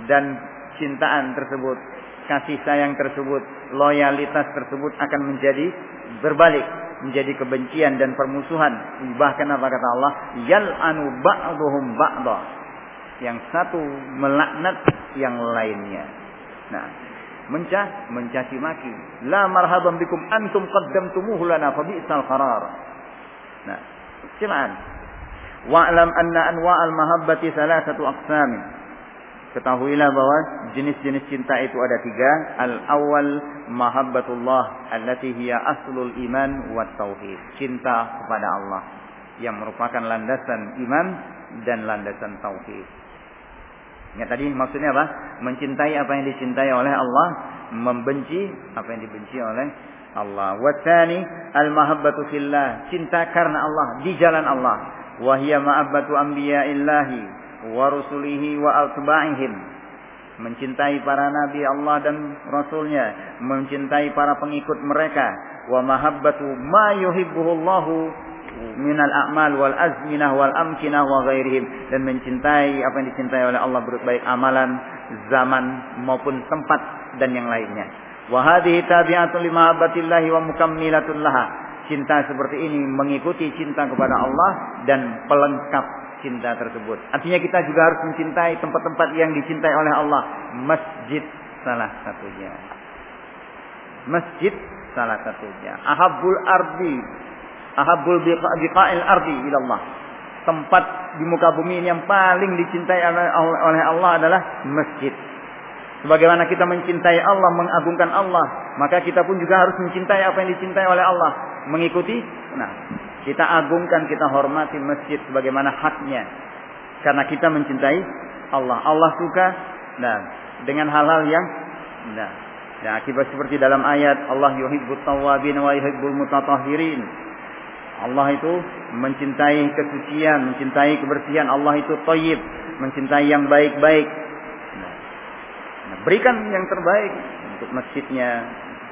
Dan cintaan tersebut, kasih sayang tersebut, loyalitas tersebut akan menjadi berbalik menjadi kebencian dan permusuhan. Bahkan apa kata Allah? Yal anu ba'duhum ba'da. Yang satu melaknat yang lainnya. Nah, mencah mencaci maki. La marhaban bikum antum qaddamtumuhu lana fa bi'sal qarar. Nah, silakan. Wa'lam anna anwa'al mahabbati salasatu aqsamin. Ketahuilah bahwa jenis-jenis cinta itu ada tiga. Al-awwal mahabbatullah allati hiya aslul iman wa tauhid. Cinta kepada Allah yang merupakan landasan iman dan landasan tauhid. Ya tadi maksudnya apa? Mencintai apa yang dicintai oleh Allah, membenci apa yang dibenci oleh Allah. Watsani al-mahabbatu fillah, cinta karena Allah, di jalan Allah. Wahia mahabbatu anbiya'illahi wa rusulihi wa atba'ihim. Mencintai para nabi Allah dan rasulnya mencintai para pengikut mereka. Wa mahabbatu ma yuhibbuhu Allahu minal a'mal wal azminah wal amkinah wa ghairihim. Dan mencintai apa yang dicintai oleh Allah baik amalan zaman maupun tempat dan yang lainnya. Wa hadhihi tabi'atun li mahabbatillahi wa mukammilatun laha. Cinta seperti ini mengikuti cinta kepada Allah dan pelengkap cinta tersebut. Artinya kita juga harus mencintai tempat-tempat yang dicintai oleh Allah. Masjid salah satunya. Masjid salah satunya. Ahabul ardi. Ahabul biqa'il ardi ilallah. Tempat di muka bumi ini yang paling dicintai oleh Allah adalah masjid. Sebagaimana kita mencintai Allah, mengagungkan Allah, maka kita pun juga harus mencintai apa yang dicintai oleh Allah. Mengikuti, nah, kita agungkan, kita hormati masjid sebagaimana haknya. Karena kita mencintai Allah. Allah suka, nah, dengan hal-hal yang, nah, nah, akibat seperti dalam ayat Allah yuhibbut tawabin wa yuhibbul mutatahhirin. Allah itu mencintai kesucian, mencintai kebersihan. Allah itu toyib, mencintai yang baik-baik. Nah, berikan yang terbaik untuk masjidnya.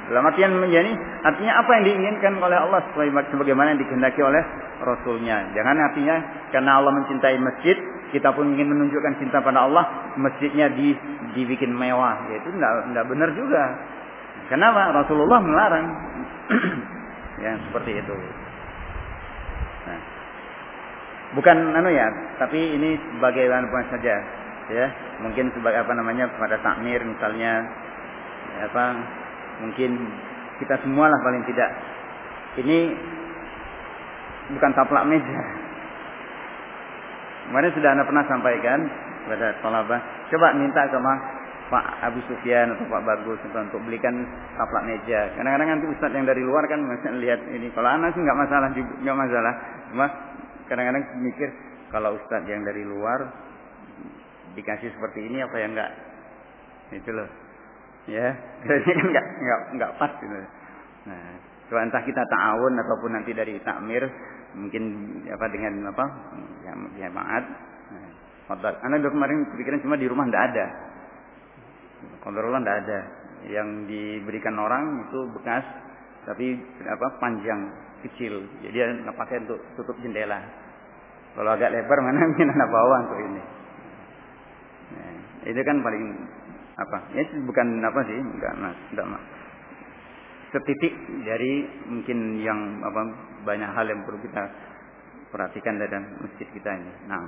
Dalam artian menjadi artinya apa yang diinginkan oleh Allah sebagaimana yang dikehendaki oleh Rasulnya. Jangan artinya karena Allah mencintai masjid, kita pun ingin menunjukkan cinta pada Allah, masjidnya di, dibikin mewah. Ya, itu tidak benar juga. Kenapa? Rasulullah melarang yang seperti itu. Nah, bukan anu ya, tapi ini sebagai apa saja ya mungkin sebagai apa namanya pada takmir misalnya apa mungkin kita semua lah paling tidak ini bukan taplak meja kemarin sudah anda pernah sampaikan kepada tolabah coba minta sama Pak Abu Sufyan atau Pak Bagus untuk belikan taplak meja. Kadang-kadang nanti ustadz yang dari luar kan masih lihat ini. Kalau anak sih nggak masalah, nggak masalah. Cuma kadang-kadang mikir kalau ustadz yang dari luar dikasih seperti ini apa yang enggak itu loh ya ini kan enggak enggak enggak pas gitu. Nah coba entah kita ta'awun ataupun nanti dari takmir mungkin apa dengan apa ya, ya maat nah, anak udah kemarin kepikiran cuma di rumah enggak ada. Kontrolan enggak ada. Yang diberikan orang itu bekas tapi apa panjang kecil. Jadi nggak pakai untuk tutup jendela. Kalau agak lebar mana mungkin anak bawa untuk ini. Itu kan paling apa? Ya bukan apa sih, enggak mas, enggak mas. Setitik dari mungkin yang apa banyak hal yang perlu kita perhatikan dalam masjid kita ini. Nah,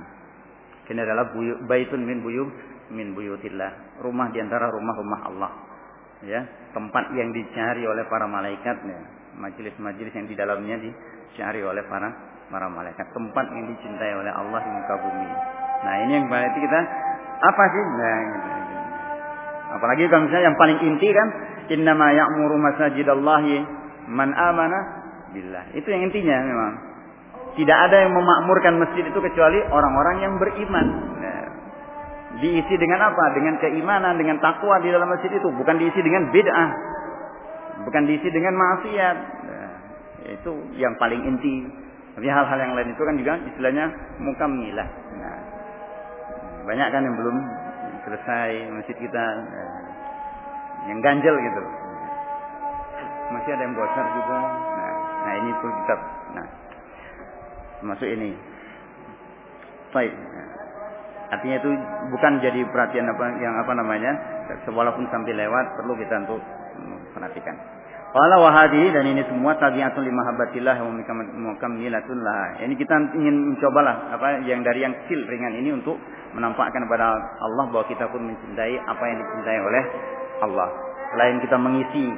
ini adalah buyu, baitun min buyu min buyutillah, rumah di antara rumah-rumah Allah. Ya, tempat yang dicari oleh para malaikat ya. Majelis-majelis yang di dalamnya dicari oleh para para malaikat, tempat yang dicintai oleh Allah di muka bumi. Nah, ini yang berarti kita apa sih? Nah, gitu. Apalagi kalau misalnya yang paling inti kan innama ya'muru masajidallahi man amana billah. Itu yang intinya memang. Tidak ada yang memakmurkan masjid itu kecuali orang-orang yang beriman. Diisi dengan apa? Dengan keimanan, dengan takwa di dalam masjid itu, bukan diisi dengan bid'ah. Bukan diisi dengan maksiat. Nah, itu yang paling inti. Tapi hal-hal yang lain itu kan juga istilahnya mukamilah. Nah, banyak kan yang belum selesai masjid kita eh, yang ganjel gitu. Masih ada yang bocor juga. Nah, nah ini pun kita nah masuk ini. Baik. Artinya itu bukan jadi perhatian apa yang apa namanya, walaupun sampai lewat perlu kita untuk perhatikan. Qala wa dan ini semua tabi'atun li mahabbatillah wa mukammilatun lah. Ini kita ingin mencobalah apa yang dari yang kecil ringan ini untuk menampakkan kepada Allah bahwa kita pun mencintai apa yang dicintai oleh Allah. Selain kita mengisi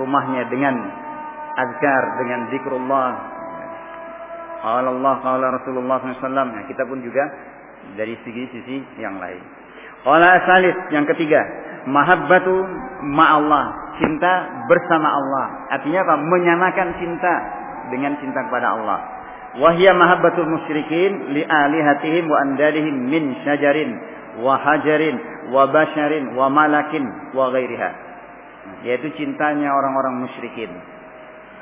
rumahnya dengan azkar, dengan zikrullah. Qala Allah, qala Rasulullah SAW. Nah, kita pun juga dari sisi-sisi yang lain. Qala asalis yang ketiga, mahabbatu ma'allah cinta bersama Allah. Artinya apa? Menyamakan cinta dengan cinta kepada Allah. Wahya mahabbatul musyrikin li alihatihim wa andalihim min syajarin wa hajarin wa basharin wa malakin wa ghairiha. Yaitu cintanya orang-orang musyrikin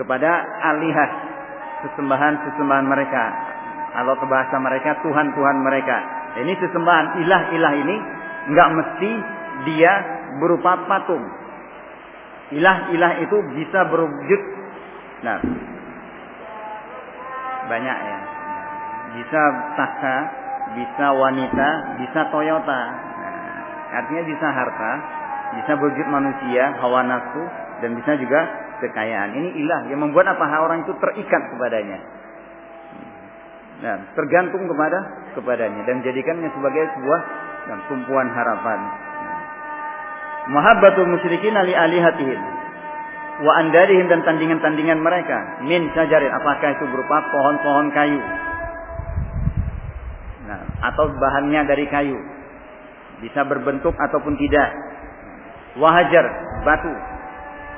kepada alihah sesembahan-sesembahan mereka atau bahasa mereka Tuhan-Tuhan mereka. Ini sesembahan ilah-ilah ini enggak mesti dia berupa patung Ilah-ilah itu bisa berwujud. Nah, banyak ya. Bisa tahta, bisa wanita, bisa Toyota. Nah, artinya bisa harta, bisa berwujud manusia, hawa nafsu, dan bisa juga kekayaan. Ini ilah yang membuat apa orang itu terikat kepadanya. Nah, tergantung kepada kepadanya dan jadikannya sebagai sebuah dan tumpuan harapan. Mahabbatul musyrikin ali alihatihim. Wa andarihim dan tandingan-tandingan mereka. Min syajarin. Apakah itu berupa pohon-pohon kayu? Nah atau bahannya dari kayu. Bisa berbentuk ataupun tidak. Wahajar batu.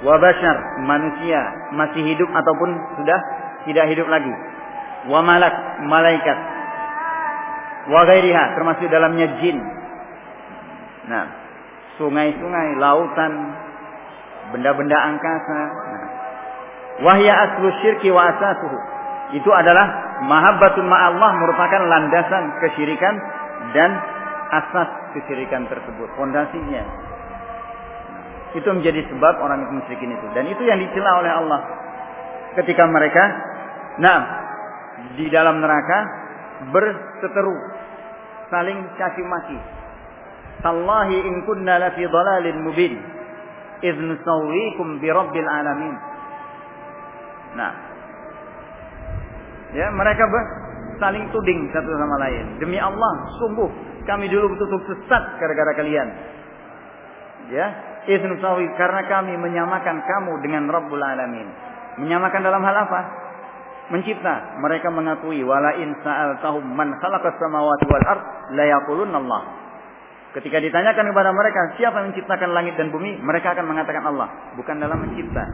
Wabashar manusia. Masih hidup ataupun sudah tidak hidup lagi. Wa malak malaikat. Wa termasuk dalamnya jin. Nah sungai-sungai lautan benda-benda angkasa. Nah. wahya aslu syirki wa asasuhu. Itu adalah mahabbatun ma'allah merupakan landasan kesyirikan dan asas kesyirikan tersebut fondasinya. Nah, itu menjadi sebab orang musyrikin itu. Dan itu yang dicela oleh Allah ketika mereka nah di dalam neraka berseteru saling caci maki tallahi in kunna la fi dhalalin mubin. Idh nusawwikum bi rabbil alamin. Nah. Ya mereka ber, saling tuding satu sama lain. Demi Allah sungguh kami dulu tutup sesat gara-gara kalian. Ya idh nusawwi karena kami menyamakan kamu dengan rabbul alamin. Menyamakan dalam hal apa? Mencipta. Mereka mengakui wala in sa'altahum man khalaqas samawati wal ard la Allah. Ketika ditanyakan kepada mereka siapa yang menciptakan langit dan bumi, mereka akan mengatakan Allah, bukan dalam mencipta.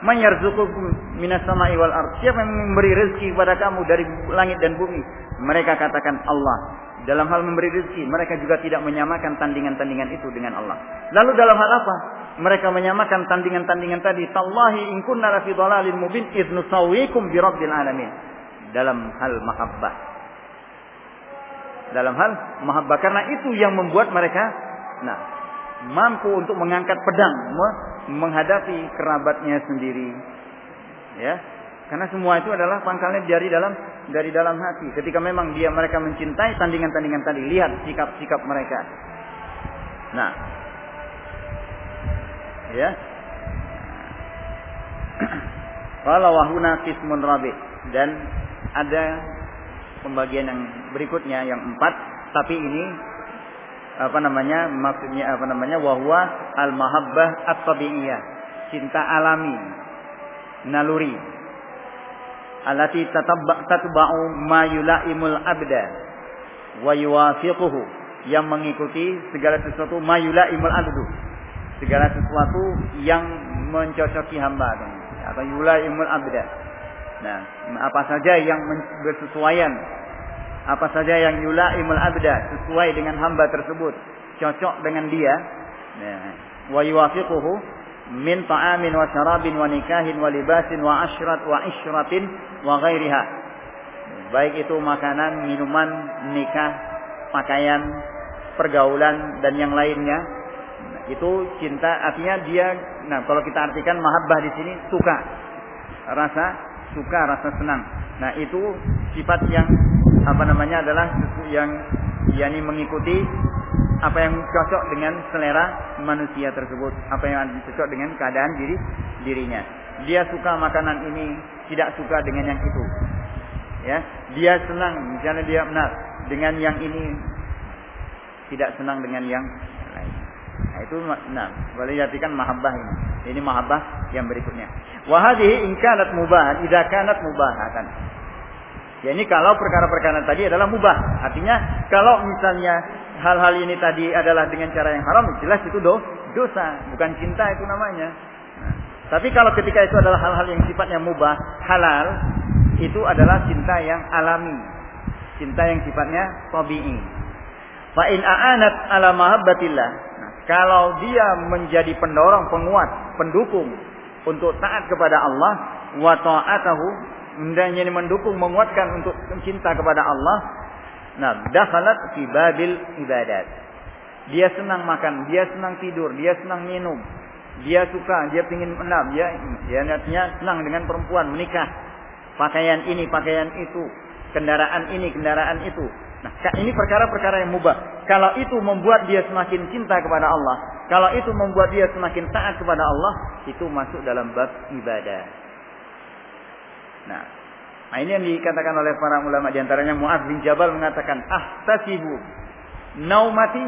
Man yarzuqukum minas sama'i wal ard. Siapa yang memberi rezeki kepada kamu dari langit dan bumi? Mereka katakan Allah. Dalam hal memberi rezeki, mereka juga tidak menyamakan tandingan-tandingan itu dengan Allah. Lalu dalam hal apa? Mereka menyamakan tandingan-tandingan tadi. Tallahi in kunna dhalalin mubin idh nusawwikum bi rabbil alamin. Dalam hal mahabbah. Dalam hal mahabbah karena itu yang membuat mereka nah mampu untuk mengangkat pedang menghadapi kerabatnya sendiri. Ya, karena semua itu adalah pangkalnya dari dalam dari dalam hati. Ketika memang dia mereka mencintai tandingan-tandingan tadi, lihat sikap-sikap mereka. Nah, ya. Kalau wahuna kismun rabi dan ada pembagian yang berikutnya yang empat, tapi ini apa namanya maksudnya apa namanya wahwa al mahabbah at tabiiyah cinta alami naluri allati tatba'u ma yulaimul abda wa yuwafiquhu yang mengikuti segala sesuatu ma yulaimul abdu segala sesuatu yang mencocoki hamba atau yulaimul abda nah apa saja yang bersesuaian apa saja yang yulaimul abda sesuai dengan hamba tersebut cocok dengan dia nah, wa yuwafiquhu min ta'amin wa syarabin wa nikahin wa libasin wa ashrat wa ishratin wa ghairiha. Baik itu makanan, minuman, nikah, pakaian, pergaulan dan yang lainnya. Itu cinta artinya dia nah kalau kita artikan mahabbah di sini suka. Rasa suka, rasa senang. Nah, itu sifat yang apa namanya adalah yang yakni mengikuti apa yang cocok dengan selera manusia tersebut, apa yang cocok dengan keadaan diri dirinya. Dia suka makanan ini, tidak suka dengan yang itu. Ya, dia senang misalnya dia benar dengan yang ini tidak senang dengan yang. Nah, itu nah, boleh diartikan mahabbah ini. Ini mahabbah yang berikutnya. Wahadi ingkanat mubah, idza kanat mubahatan. Ya ini kalau perkara-perkara tadi adalah mubah. Artinya kalau misalnya hal-hal ini tadi adalah dengan cara yang haram, jelas itu do, dosa, bukan cinta itu namanya. Nah, tapi kalau ketika itu adalah hal-hal yang sifatnya mubah, halal, itu adalah cinta yang alami. Cinta yang sifatnya tabi'i. Fa in a'anat ala mahabbatillah. Kalau dia menjadi pendorong, penguat, pendukung untuk taat kepada Allah wa ta'atahu dan yang mendukung menguatkan untuk cinta kepada Allah Nah, dakhalat fi babil ibadat. Dia senang makan, dia senang tidur, dia senang minum. Dia suka, dia ingin enam, dia dia niatnya senang dengan perempuan, menikah. Pakaian ini, pakaian itu, kendaraan ini, kendaraan itu. Nah, ini perkara-perkara yang mubah. Kalau itu membuat dia semakin cinta kepada Allah, kalau itu membuat dia semakin taat kepada Allah, itu masuk dalam bab ibadah. Nah, Nah ini yang dikatakan oleh para ulama di antaranya Muaz bin Jabal mengatakan ahtasibu naumati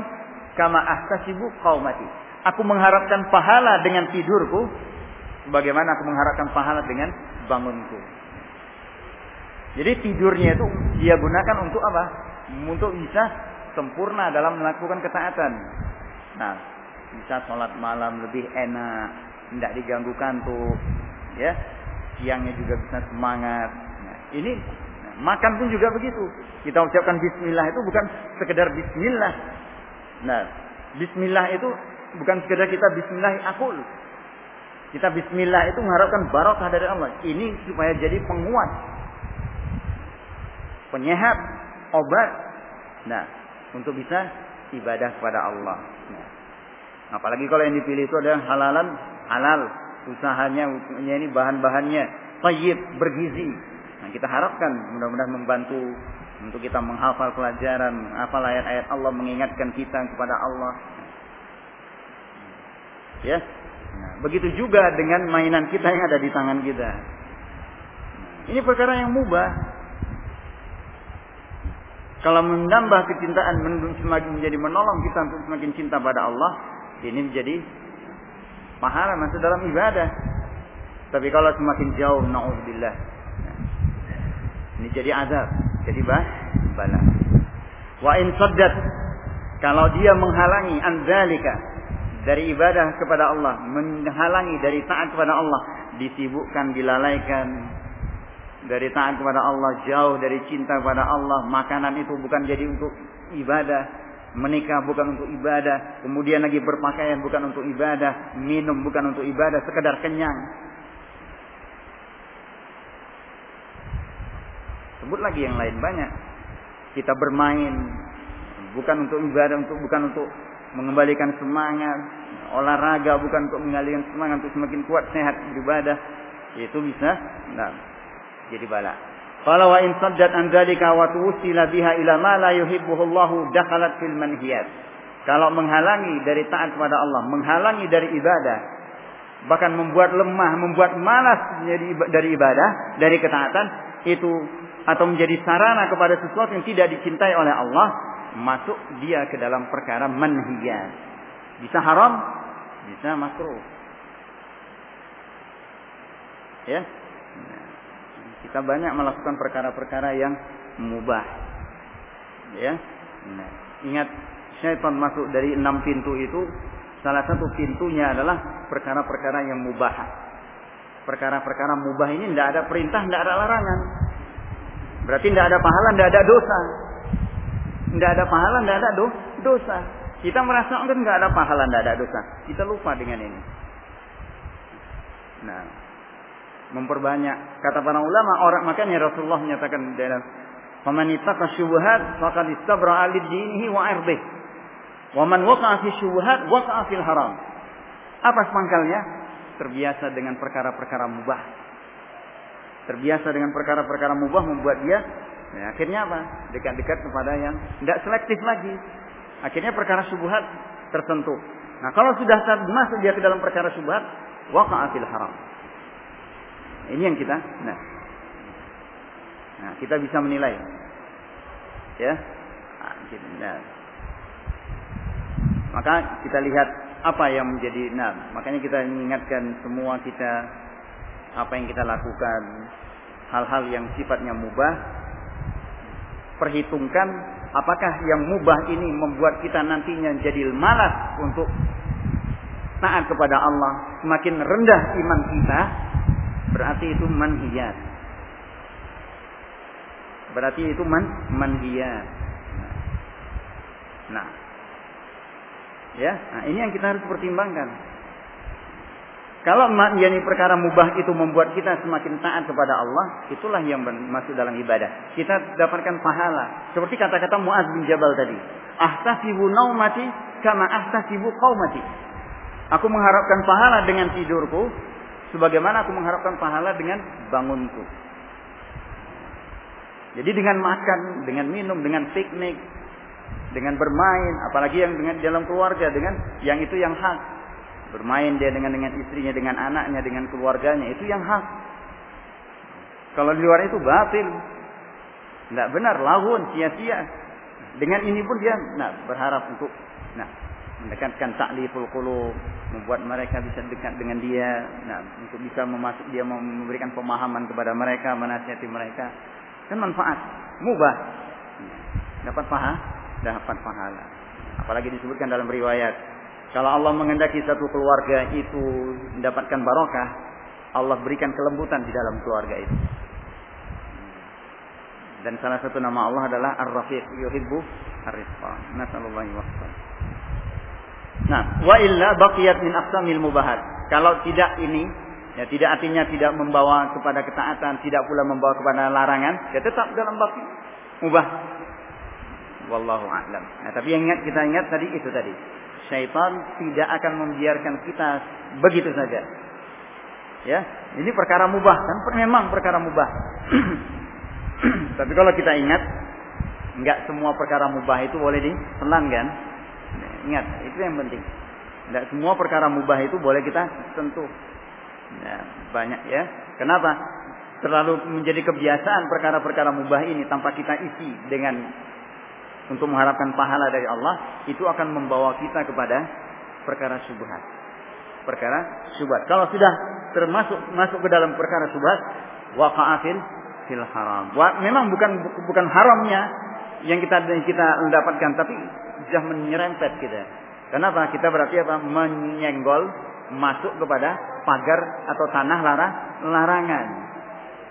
kama ahtasibu qaumati. Aku mengharapkan pahala dengan tidurku sebagaimana aku mengharapkan pahala dengan bangunku. Jadi tidurnya itu dia gunakan untuk apa? Untuk bisa sempurna dalam melakukan ketaatan. Nah, bisa sholat malam lebih enak, tidak diganggu kantuk, ya. Siangnya juga bisa semangat. Nah, ini nah, makan pun juga begitu. Kita ucapkan Bismillah itu bukan sekedar Bismillah. Nah, Bismillah itu bukan sekedar kita Bismillah akul. Kita Bismillah itu mengharapkan barokah dari Allah. Ini supaya jadi penguat, penyehat, obat. Nah, untuk bisa ibadah kepada Allah. Nah, apalagi kalau yang dipilih itu adalah halalan halal, usahanya ini bahan-bahannya tayyib, bergizi. Nah, kita harapkan mudah-mudahan membantu untuk kita menghafal pelajaran, hafal ayat-ayat Allah mengingatkan kita kepada Allah. Ya. Nah, begitu juga dengan mainan kita yang ada di tangan kita. Ini perkara yang mubah. Kalau menambah kecintaan semakin menjadi menolong kita untuk semakin cinta pada Allah, ini menjadi pahala masuk dalam ibadah. Tapi kalau semakin jauh, naudzubillah, ini jadi azab, jadi bah, bala. Wa in saddat kalau dia menghalangi anzalika dari ibadah kepada Allah, menghalangi dari taat kepada Allah, disibukkan, dilalaikan, dari taat kepada Allah, jauh dari cinta kepada Allah, makanan itu bukan jadi untuk ibadah, menikah bukan untuk ibadah, kemudian lagi berpakaian bukan untuk ibadah, minum bukan untuk ibadah, sekedar kenyang. Sebut lagi yang lain. Banyak. Kita bermain. Bukan untuk ibadah, untuk bukan untuk mengembalikan semangat, olahraga bukan untuk mengalihkan semangat untuk semakin kuat sehat beribadah. Itu bisa. Nah, jadi bala. Kalau wa in saddat an dzalika wa tuwsila biha ila ma la dakhalat fil manhiyat. Kalau menghalangi dari taat kepada Allah, menghalangi dari ibadah, bahkan membuat lemah, membuat malas dari ibadah, dari ketaatan, itu atau menjadi sarana kepada sesuatu yang tidak dicintai oleh Allah, masuk dia ke dalam perkara manhiyat. Bisa haram, bisa makruh. Ya, kita banyak melakukan perkara-perkara yang mubah. Ya. Nah, ingat syaitan masuk dari enam pintu itu salah satu pintunya adalah perkara-perkara yang mubah. Perkara-perkara mubah ini tidak ada perintah, tidak ada larangan. Berarti tidak ada pahala, tidak ada dosa. Tidak ada pahala, tidak ada do dosa. Kita merasa enggak tidak ada pahala, tidak ada dosa. Kita lupa dengan ini. Nah, memperbanyak. Kata para ulama, orang makanya Rasulullah menyatakan dalam "Faman ittaqa syubhat faqad alid dinihi wa irdih." Wa man waqa'a fi syubhat waqa'a fil haram. Apa sepangkalnya? Terbiasa dengan perkara-perkara mubah. Terbiasa dengan perkara-perkara mubah membuat dia ya, akhirnya apa? Dekat-dekat kepada yang tidak selektif lagi. Akhirnya perkara syubhat tersentuh. Nah, kalau sudah masuk dia ke dalam perkara syubhat, waqa'a fil haram. Ini yang kita, nah, nah kita bisa menilai, ya. Nah, maka kita lihat apa yang menjadi, nah, makanya kita mengingatkan semua kita apa yang kita lakukan, hal-hal yang sifatnya mubah, perhitungkan apakah yang mubah ini membuat kita nantinya jadi malas untuk taat kepada Allah, semakin rendah iman kita, Berarti itu manhiyat. Berarti itu man manhiyat. Nah. Ya, nah ini yang kita harus pertimbangkan. Kalau yani perkara mubah itu membuat kita semakin taat kepada Allah, itulah yang masuk dalam ibadah. Kita dapatkan pahala. Seperti kata-kata Muaz bin Jabal tadi. Ahtasibu naumati kama ahtasibu qaumati. Aku mengharapkan pahala dengan tidurku sebagaimana aku mengharapkan pahala dengan bangunku. Jadi dengan makan, dengan minum, dengan piknik, dengan bermain, apalagi yang dengan dalam keluarga, dengan yang itu yang hak. Bermain dia dengan dengan istrinya, dengan anaknya, dengan keluarganya, itu yang hak. Kalau di luar itu batil. Tidak benar, lahun, sia-sia. Dengan ini pun dia nah, berharap untuk nah, mendekatkan takliful qulub, membuat mereka bisa dekat dengan dia, nah, untuk bisa memasuk dia memberikan pemahaman kepada mereka, menasihati mereka. Kan manfaat, mubah. Dapat pahala, dapat pahala. Apalagi disebutkan dalam riwayat, kalau Allah mengendaki satu keluarga itu mendapatkan barokah, Allah berikan kelembutan di dalam keluarga itu. Dan salah satu nama Allah adalah Ar-Rafiq yuhibbu ar-rizqa. Nasallallahu wasallam. Nah, wa illa baqiyat min aqsamil mubahat. Kalau tidak ini, ya tidak artinya tidak membawa kepada ketaatan, tidak pula membawa kepada larangan, ya tetap dalam bab mubah. Wallahu a'lam. Nah, tapi yang ingat kita ingat tadi itu tadi. Syaitan tidak akan membiarkan kita begitu saja. Ya, ini perkara mubah kan memang perkara mubah. Tapi kalau kita ingat, nggak semua perkara mubah itu boleh ditelan kan? Ingat, itu yang penting. Nggak semua perkara mubah itu boleh kita sentuh. Ya, banyak ya. Kenapa? Terlalu menjadi kebiasaan perkara-perkara mubah ini tanpa kita isi dengan untuk mengharapkan pahala dari Allah, itu akan membawa kita kepada perkara syubhat. Perkara syubhat. Kalau sudah termasuk masuk ke dalam perkara syubhat, waqa'afil fil haram. Memang bukan bukan haramnya yang kita kita dapatkan, tapi sudah menyerempet kita. Kenapa? Kita berarti apa? Menyenggol masuk kepada pagar atau tanah larang, larangan.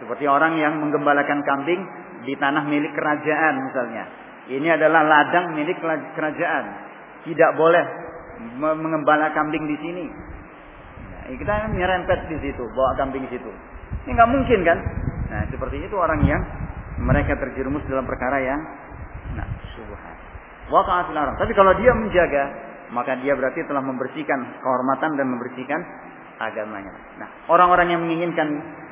Seperti orang yang menggembalakan kambing di tanah milik kerajaan misalnya. Ini adalah ladang milik kerajaan. Tidak boleh mengembala kambing di sini. Nah, kita menyerempet di situ, bawa kambing di situ. Ini nggak mungkin kan? Nah, seperti itu orang yang mereka terjerumus dalam perkara yang nah, Waqa'atil haram. Tapi kalau dia menjaga, maka dia berarti telah membersihkan kehormatan dan membersihkan agamanya. Nah, orang-orang yang menginginkan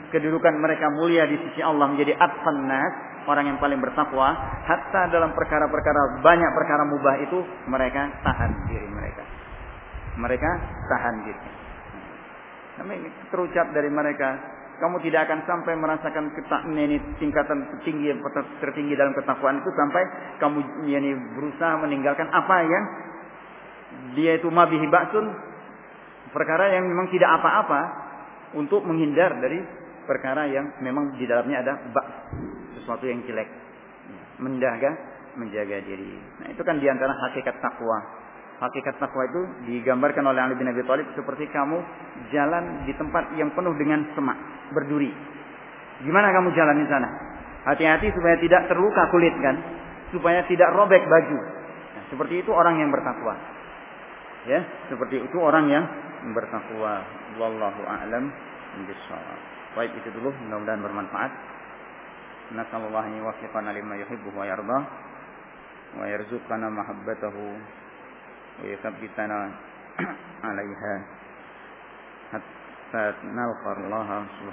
kedudukan mereka mulia di sisi Allah menjadi atfan nas, orang yang paling bertakwa, hatta dalam perkara-perkara banyak perkara mubah itu mereka tahan diri mereka. Mereka tahan diri. Nah, terucap dari mereka kamu tidak akan sampai merasakan ketaknya ini tingkatan tertinggi tertinggi dalam ketakwaan itu sampai kamu ini berusaha meninggalkan apa yang dia itu mabihi ba'sun perkara yang memang tidak apa-apa untuk menghindar dari perkara yang memang di dalamnya ada bak sesuatu yang jelek. Menjaga menjaga diri. Nah itu kan di antara hakikat takwa. Hakikat takwa itu digambarkan oleh Ali bin Abi Thalib seperti kamu jalan di tempat yang penuh dengan semak, berduri. Gimana kamu jalan di sana? Hati-hati supaya tidak terluka kulit kan, supaya tidak robek baju. Nah, seperti itu orang yang bertakwa. Ya, seperti itu orang yang bertakwa. Wallahu a'lam bishawab. Baik itu dulu, mudah-mudahan bermanfaat. Nasallahu wa fiqana lima yuhibbu wa yarda wa yarzuqana mahabbatahu wa yuthabbitana alaiha hatta nalqa Allah subhanahu